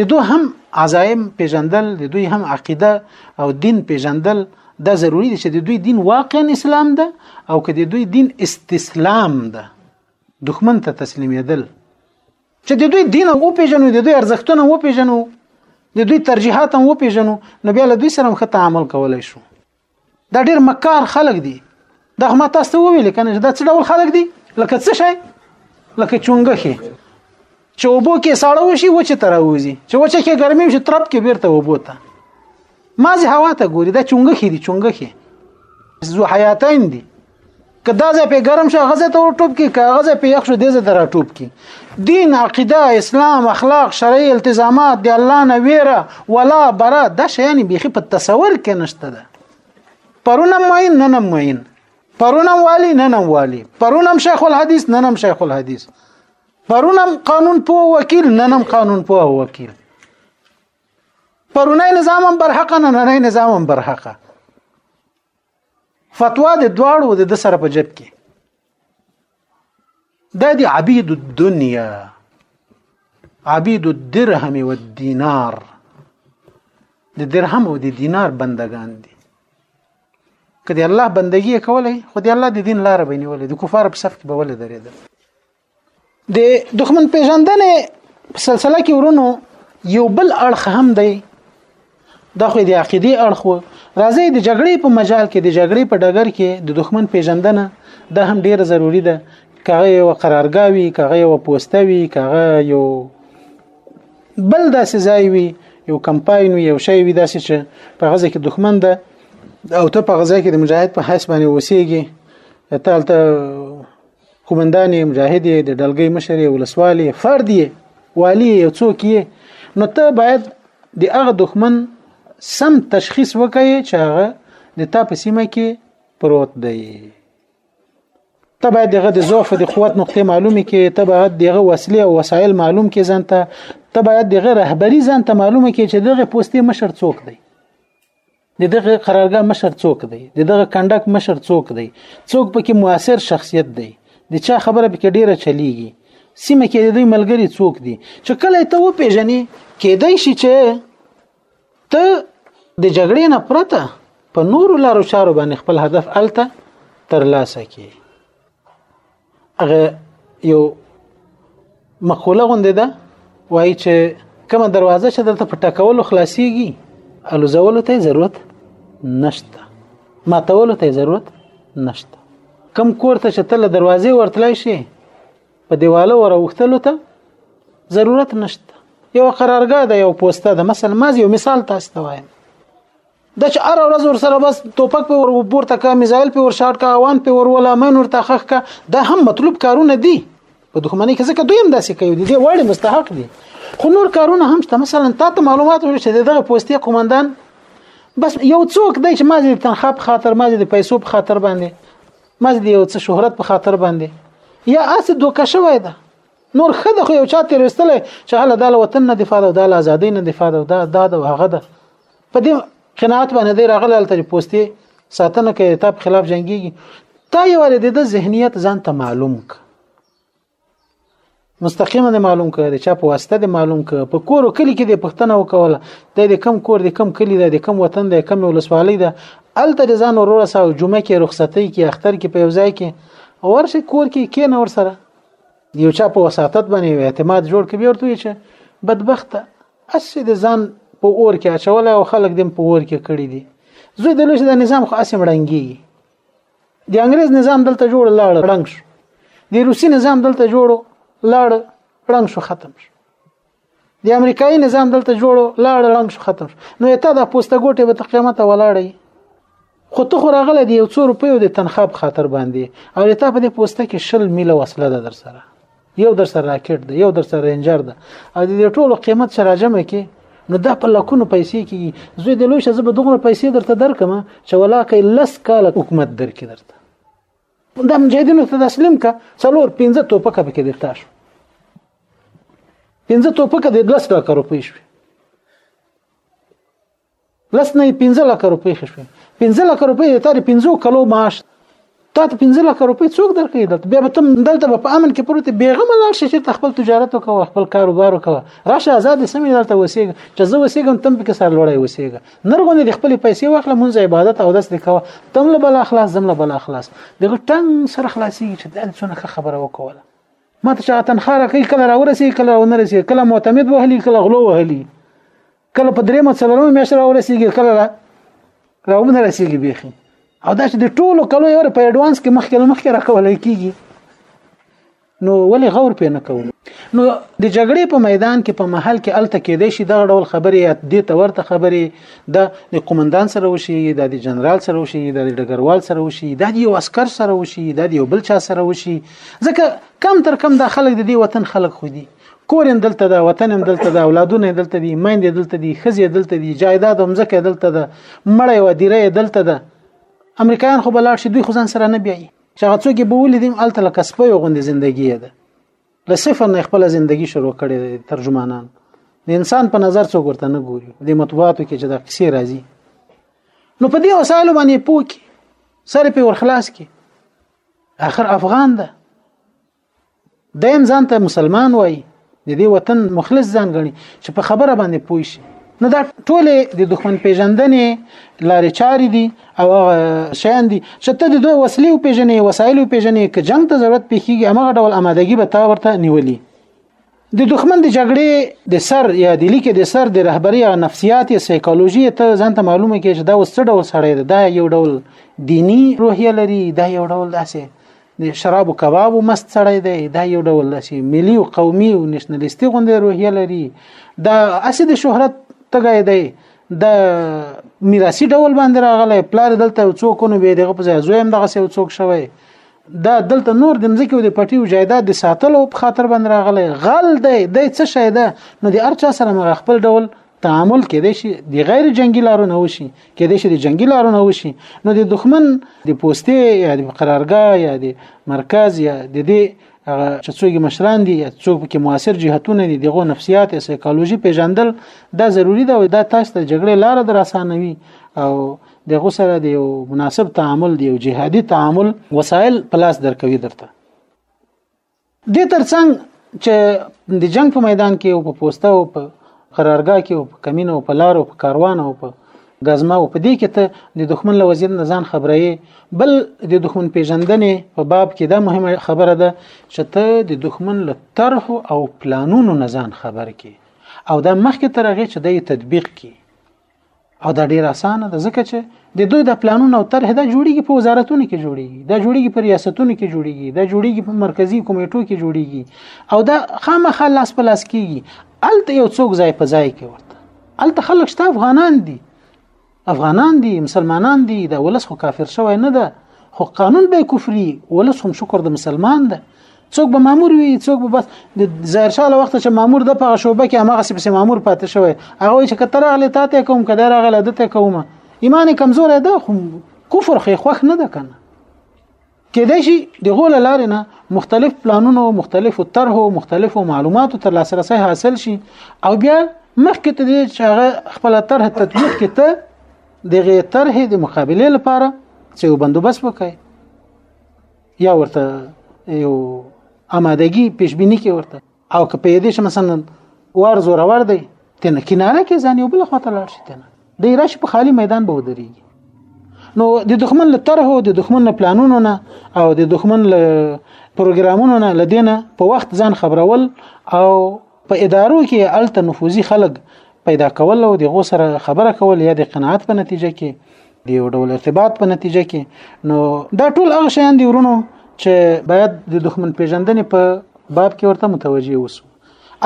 د دوی هم عزایم پیژندل د دوی هم عقیده او دین پیژندل دا ضروری دی چې د دوی دین واقعا اسلام ده او که د دوی دین استسلام ده دښمن ته تسلیمېدل چې د دوی دین او پیژنو د دوی ارزښتونه او پیژنو د دوی ترجیحات هم وپیژنو نو بیا له دوی سره هم ښه تعامل کولای شو دا ډیر مکار خلک دي دا ما تاسو ته وویل کنه دا څه ډول خلک دي لکه څه شي لکه چونګخي چې وبو کې ساړه وشي و چې تراوزي چې و چې کې ګرمي وشي ترپ کې بیرته وبو ته مازه هوا ته ګوري دا چونګخي دي چونګخي زو حیاتین دي که دا ځای په ګرم شو هغه ځای ته ورټوپ کی که هغه ځای په یخ شو دې ځای ته راټوپ کی دین عقیده اسلام اخلاق شرعي التزامات د الله نه ویره ولا برا دا شیان بیخي په تصور کې نشته ده پرونم معین ننم معین پرونم والی ننم والی پرونم شیخ الحدیث ننم شیخ الحدیث پرونم قانون پو وکیل ننم قانون پو وکیل پرونی نظامم برحقه نننی نظامم برحقه فتوا د دواړو د د سره په جب کې دا دی عبید الدنیا عبید الدرهم والدینار د درهم او د دینار بندگان دي کدی الله بندگی کولای خو دی الله د دین لار بینولې د کفار په صف کې به ولې درېدل د دښمن پیژندنې په سلسله کې ورونو یو بل اړخ هم دی دا خو د عقیدې اړخ و راځي د جګړې په مجال کې د جګړې په ډګر کې د دښمن پیژندنه دا هم ډیره ضروری ده کغه یو قرارګاه وي کغه یو پوسټه وي کغه یو بل داسې ځای وي یو کمپاین وي یو شی وي داسې چې په غزه کې دښمن ده او ته په غزه کې د مجاهد په حساب باندې وسیږي تالته کومندان یې مجاهد یې د ډلګۍ مشر یې ولسوالي فرد یې والی یو څوک یې نو ته باید د هغه دښمن سم تشخیص وکړي چې هغه د تا په سیمه کې پروت دی ته باید دغه د ضعف د قوت نقطه معلومه کې ته باید دغه وسلې او وسایل معلوم کې ځانته ته باید دغه رهبری ځانته معلومه کې چې دغه پوستې مشر څوک دی د دغه قرارګاه مشر څوک دی د دغه کنډک مشر څوک دی څوک پکې موثر شخصیت دی د چا خبره پکې ډیره چلیږي سیمه کې د دوی ملګری څوک دی چې کله ته و پیژنې کېدای شي چې ته د جګړې نه پرته په نورو لارو چارو باندې خپل هدف الته ترلاسه کړي هغه یو مقوله غوندې ده وایي چې کومه دروازه چې دلته په ټکولو خلاصيږي الوزولو ته ضرورت نشته ماتولو ته ضرورت نشته کم کور ته چې تل دروازې ورتلای شي په دیوالو وروختلو ته ضرورت نشته یو قرارګاه ده یو پوسته ده مثلا ما یو مثال تاسو ته وایم د چې ار ورځ ور سره بس توپک په ور ورته کا میزایل په ور شاټ کا اوان په ور ولا مین ورته خخ کا دا هم مطلوب کارونه دي په دښمنۍ کې ځکه دوی هم داسې کوي دي دې وړي مستحق دي خو نور کارونه هم شته مثلا تا ته معلومات ورشته دغه پوستې قومندان بس یو څوک دی چې ما دې تنخوا په خاطر ما دې پیسو په خاطر باندې ما دې یو څه شهرت په خاطر باندې یا اس دوکه شوی ده نور خده خو یو چا تیرستله چې هله د وطن نه دفاع او د ازادۍ نه دفاع او دا دا هغه ده په دې قناعت باندې دی راغلی هلته چې پوستې ساتنه کوي تا په خلاف جنګېږي تا یې ولې د ده ذهنیت ځان ته معلوم که مستقیمه د معلوم کړه د چا په واسطه د معلوم کړه په کور او کلی کې د پښتنه وکوله د دې کم کور د کم کلی د کم وطن د کم ولسوالۍ د الته د ځان ورور سره جمعه کې رخصتۍ کې اختر کې په یو ځای کې ورشه کور کې کې نه ور سره یو چا په وساطت باندې اعتماد جوړ کړي ورته چې بدبخته اسې د ځان په اور کې اچولای او خلک دیم په اور کې کړی دي زه د لوی د نظام خو اسې مړنګي د انګريز نظام دلته جوړ لاړ رنګ شو د روسي نظام دلته جوړ لاړ رنګ شو ختم شو د امریکایي نظام دلته جوړ لاړ رنګ شو ختم شو نو ته د پوسټ ګوټه به قیامت ولاړی خو ته خو راغله د یو څو روپیو د تنخوا په خاطر باندې او د تا په دې پوسټ کې شل میله وسله ده در سره یو در سره راکټ ده یو در سره رینجر ده او د دې ټولو قیمت چې راجمه کې نو دا په لکونو پیسې کې زوی د لوی شزه به دغه پیسې درته درکم چې ولاکه لس کال حکومت درکې درته دا مجاهدینو ته تسلیم کا څلور 15 توپکه به کې درته شو 15 توپکه د 2 لک روپۍ شو لس نه 15 لک روپۍ خښوي 15 لک روپۍ د تر 15 کلو معاش تا ته 15 لک روپۍ څوک درکې دلته بیا به تم دلته په امن کې پروت بیغه ملال شې چې خپل تجارت وکوه خپل کاروبار وکوه راشه آزاد سمې دلته وسیګ چې زه وسیګم تم پکې سر لوړی وسیګ نرغونه د خپل پیسې واخله مونږه عبادت او داس وکوه تم له بل اخلاص زم له بل اخلاص دغه ټنګ سره خلاصي چې د څونه خبره وکوله ما ته چې تنخواه راکې کله راورسې کله ونرسې کله معتمد وهلي کله غلو وهلي کله په درېمه څلورمه میاشت راورسېږي کله را راونه رسېږي بیخي او دا چې د ټولو کلو یو په اډوانس کې مخکې له مخکې راکولای کیږي نو ولې غور پې نه کوو نو د جګړې په میدان کې په محل کې الته کېدې شي دغه ډول خبرې یا دې ته ورته خبرې د قومندان سره وشي د د جنرال سره وشي د ډګروال سره وشي د یو عسكر سره وشي د یو بل چا سره وشي ځکه کم تر کم د خلک د دې وطن خلک خو دي کور هم دلته ده وطن هم دلته ده اولادونه دلته دي میندې دلته دي ښځې دلته دي جایداد هم ځکه دلته ده مړه یوه دیره دلته ده امریکایان خو به لاړ شي دوی خو ځان سره نه بیایي چې هغه څوک به ولیدم هلته لکه سپی غوندې زندګي ده له صفر نه خپله زندګي شروع کړې ده ترجمانان د انسان په نظر څوک ورته نه ګوري د مطبوعاتو کې چې دا کیسې راځي نو په دې وسایلو باندې پوکي سره په ورخلاص کې اخر افغان ده دیم ځان ته مسلمان وای د دې وطن مخلص ځان غني چې په خبره باندې پوي شي نو دا ټول د دښمن پیژندنې لارې چارې دي او شیان دي چې ته د دوی وسلې او پیژنې وسایل او پیژنې که جنگ ته ضرورت پیخیږي هغه ډول آمادګي به تا ورته نیولي د دښمن د جګړې د سر یا د لیکې د سر د رهبري او نفسیات یا سایکولوژي ته ځان ته معلومه کې چې دا اوس څه ډول سړی دی دا یو ډول دینی روحیه لري دا یو ډول داسې د شراب او کباب مست سړی دی دا یو ډول داسې ملي او قومي او نېشنلیستي غوندې روحیه لري دا اسې د شهرت تګی دی د میراثي ډول باندې راغلی پلار دلته څوک نو به دغه په ځای زوی هم دغه څوک شوی دا دلته نور د مزکی او د پټي او جایداد د ساتلو په خاطر باندې راغلی غل دی د څه شی ده نو د ارچا سره مغ خپل ډول تعامل کېدای شي د غیر جنگي لارو نه وشي کېدای شي د جنگي لارو نه وشي نو د دښمن د پوستې یا د قرارګاه یا د مرکز یا د دې هغه چې څوګ مشران دي یا څوګ کې موثر جهتونه دي دغه نفسیات سایکولوژي پیژندل دا ضروری ده او دا تاسو ته جګړه لار در اسانوي او د غسره دی یو مناسب تعامل دی یو جهادي تعامل وسایل پلاس درکوي درته د ترڅنګ چې د جنگ په میدان کې او په پوسټه او په قرارګاه کې او په کمینه او په لار او په کاروان او په غزما او په دې کې ته د دښمن له وزیر نه ځان خبرې بل د دښمن پیژندنې په باب کې دا مهمه خبره ده چې ته د دښمن له طرح او پلانونو نه ځان خبر کې او دا مخکې تر هغه چې د تطبیق کې او دا ډیر اسانه ده ځکه چې د دوی د پلانونو او طرح دا جوړیږي په وزارتونو کې جوړیږي دا جوړیږي په ریاستونو کې جوړیږي دا جوړیږي په مرکزی کمیټو کې جوړیږي او دا خامخا لاس په لاس کیږي الته یو څوک ځای په ځای کې ورته الته خلک شته افغانان دي افغانان دي مسلمانان دي دا ولس خو کافر شوی نه ده خو قانون به کفري ولس هم شکر د مسلمان ده څوک به مامور وي څوک به بس د ظاهر شاه له وخت چې مامور د پغه شوبه کې هغه سپسې مامور پاتې شوی هغه چې کتر غلې تاته کوم کده غلې دته کوم ایمان کمزور ده خو کفر خې خوخ نه ده کنه کېدای شي د غول لارې نه مختلف پلانونو مختلفو طرحو مختلفو معلوماتو تر لاسه رسي حاصل شي او بیا مخکې ته دې چې هغه خپل طرح تطبیق کې ته دغه طرح د مقابله لپاره چې یو بندوبست وکړي یا ورته یو آمادګي پیشبینی کې ورته او که په دې شمه مثلا وار زور ور دی تنه کناره کې ځان یو بل خواته لاړ شي تنه د راش په خالی میدان به ودرېږي نو د دښمن له طرح او د دښمن له پلانونو نه او د دښمن له پروګرامونو نه لدینه په وخت ځان خبرول او په ادارو کې الته نفوذي خلک پیدا کول او دغه سره خبره کول یا د قناعت په نتیجه کې د یو ډول ارتباط په نتیجه کې نو دا ټول هغه شیان دي ورونو چې باید د دښمن پیژندنې په باب کې ورته متوجي اوسو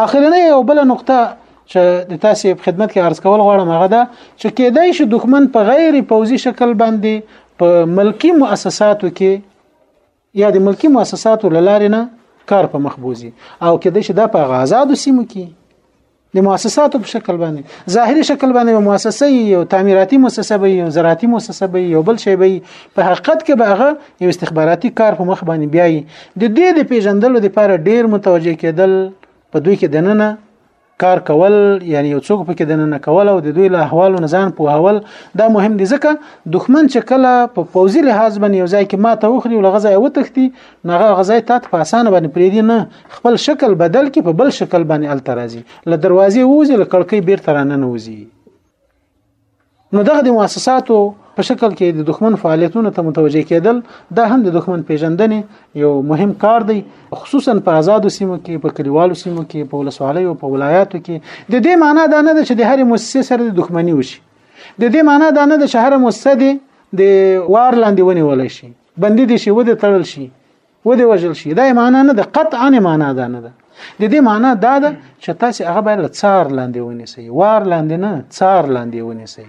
اخرنه یو بل نقطه چې د تاسو په خدمت کې عرض کول غواړم هغه دا چې کېدای شي دښمن په غیر پوزي شکل باندې په ملکی مؤسساتو کې یا د ملکی مؤسساتو لارې نه کار په مخ بوزي او کېدای شي دا په آزادو سیمو کې د مؤسساتو په شکل باندې ظاهري شکل باندې مؤسسه یو تعمیراتي مؤسسه به یو زراعتي مؤسسه به یو بل شی به په حقیقت کې به هغه یو استخباراتي کار په مخ باندې بیایي د دې د پیژندلو لپاره ډیر متوجه کېدل په دوی کې دننه کار کول یعنی یو څوک پکې د نن کول او د دوی له احوالو نه ځان پوهول دا مهم دي ځکه دښمن چې کله په پوزي لحاظ باندې یو ځای کې ماته وخري او لغزه یو تختی نغه غزای تات په اسانه باندې پریدي نه خپل شکل بدل کې په بل شکل باندې ال ترازي له دروازې ووزي له کړکۍ بیرته راننوزي نو دغه د مؤسساتو په شکل کې د دښمن فعالیتونو ته متوجه کېدل دا هم د دښمن پیژندنې یو مهم کار دی خصوصا په آزادو سیمو کې په کلیوالو سیمو کې په ولسوالیو په ولایاتو کې د دې معنی دا نه ده چې د هرې مؤسسې سره د دښمنی وشي د دې معنی دا نه ده چې هر مؤسسه د وار لاندې ونیول شي بندي دي شي ودې تړل شي و دې وژل شي دا معنا نه ده قطعا معنا ده نه ده د دې معنا دا ده چې تاسو هغه باید له څار لاندې ونیسئ وار لاندې نه څار لاندې ونیسئ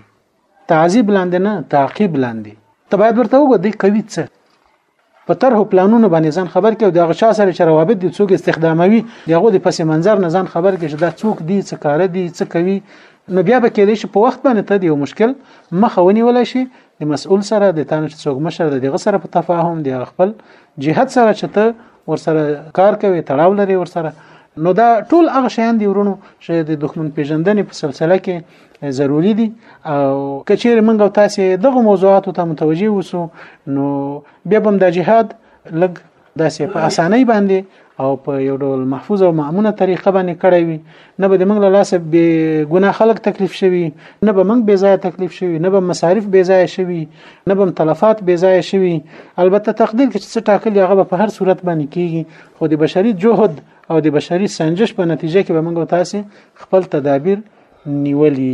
تعذیب لاندې نه تعقیب لاندې ته باید ورته وګورئ کوي څه په طرح پلانونو باندې ځان خبر کې او د غشا سره چې روابط دي څوک استخداموي دغه د پس منظر نه ځان خبر کې چې دا څوک دي څه کار دي څه کوي نو بیا به کېدې چې په وخت باندې ته یو مشکل مخه ونیول شي د مسؤل سره د تانه چې څوک مشر د دغه سره په تفاهم دی خپل جهاد سره چې ته ورسره کار کوي تړاو لري ورسره نو دا ټول هغه شیان دی ورونو چې د دښمن پیژندنې په سلسله کې ضروری دي او کچېر منګو تاسو دغه موضوعات ته متوجي وسو نو بیا بم د جهاد لګ داسې په اسانۍ باندې او په یو ډول محفوظ او مامونه طریقه باندې کړی وي نه به د موږ له لاسه به ګناه خلک تکلیف شوي نه به موږ بې ځای تکلیف شوي نه به مصارف بې ځای شوي نه به تلفات بې ځای شوي البته تقدیر کې څه ټاکلي هغه په هر صورت باندې کیږي خو د بشري جهد او د بشري سنجش په نتیجه کې به موږ تاسو خپل تدابیر نیولي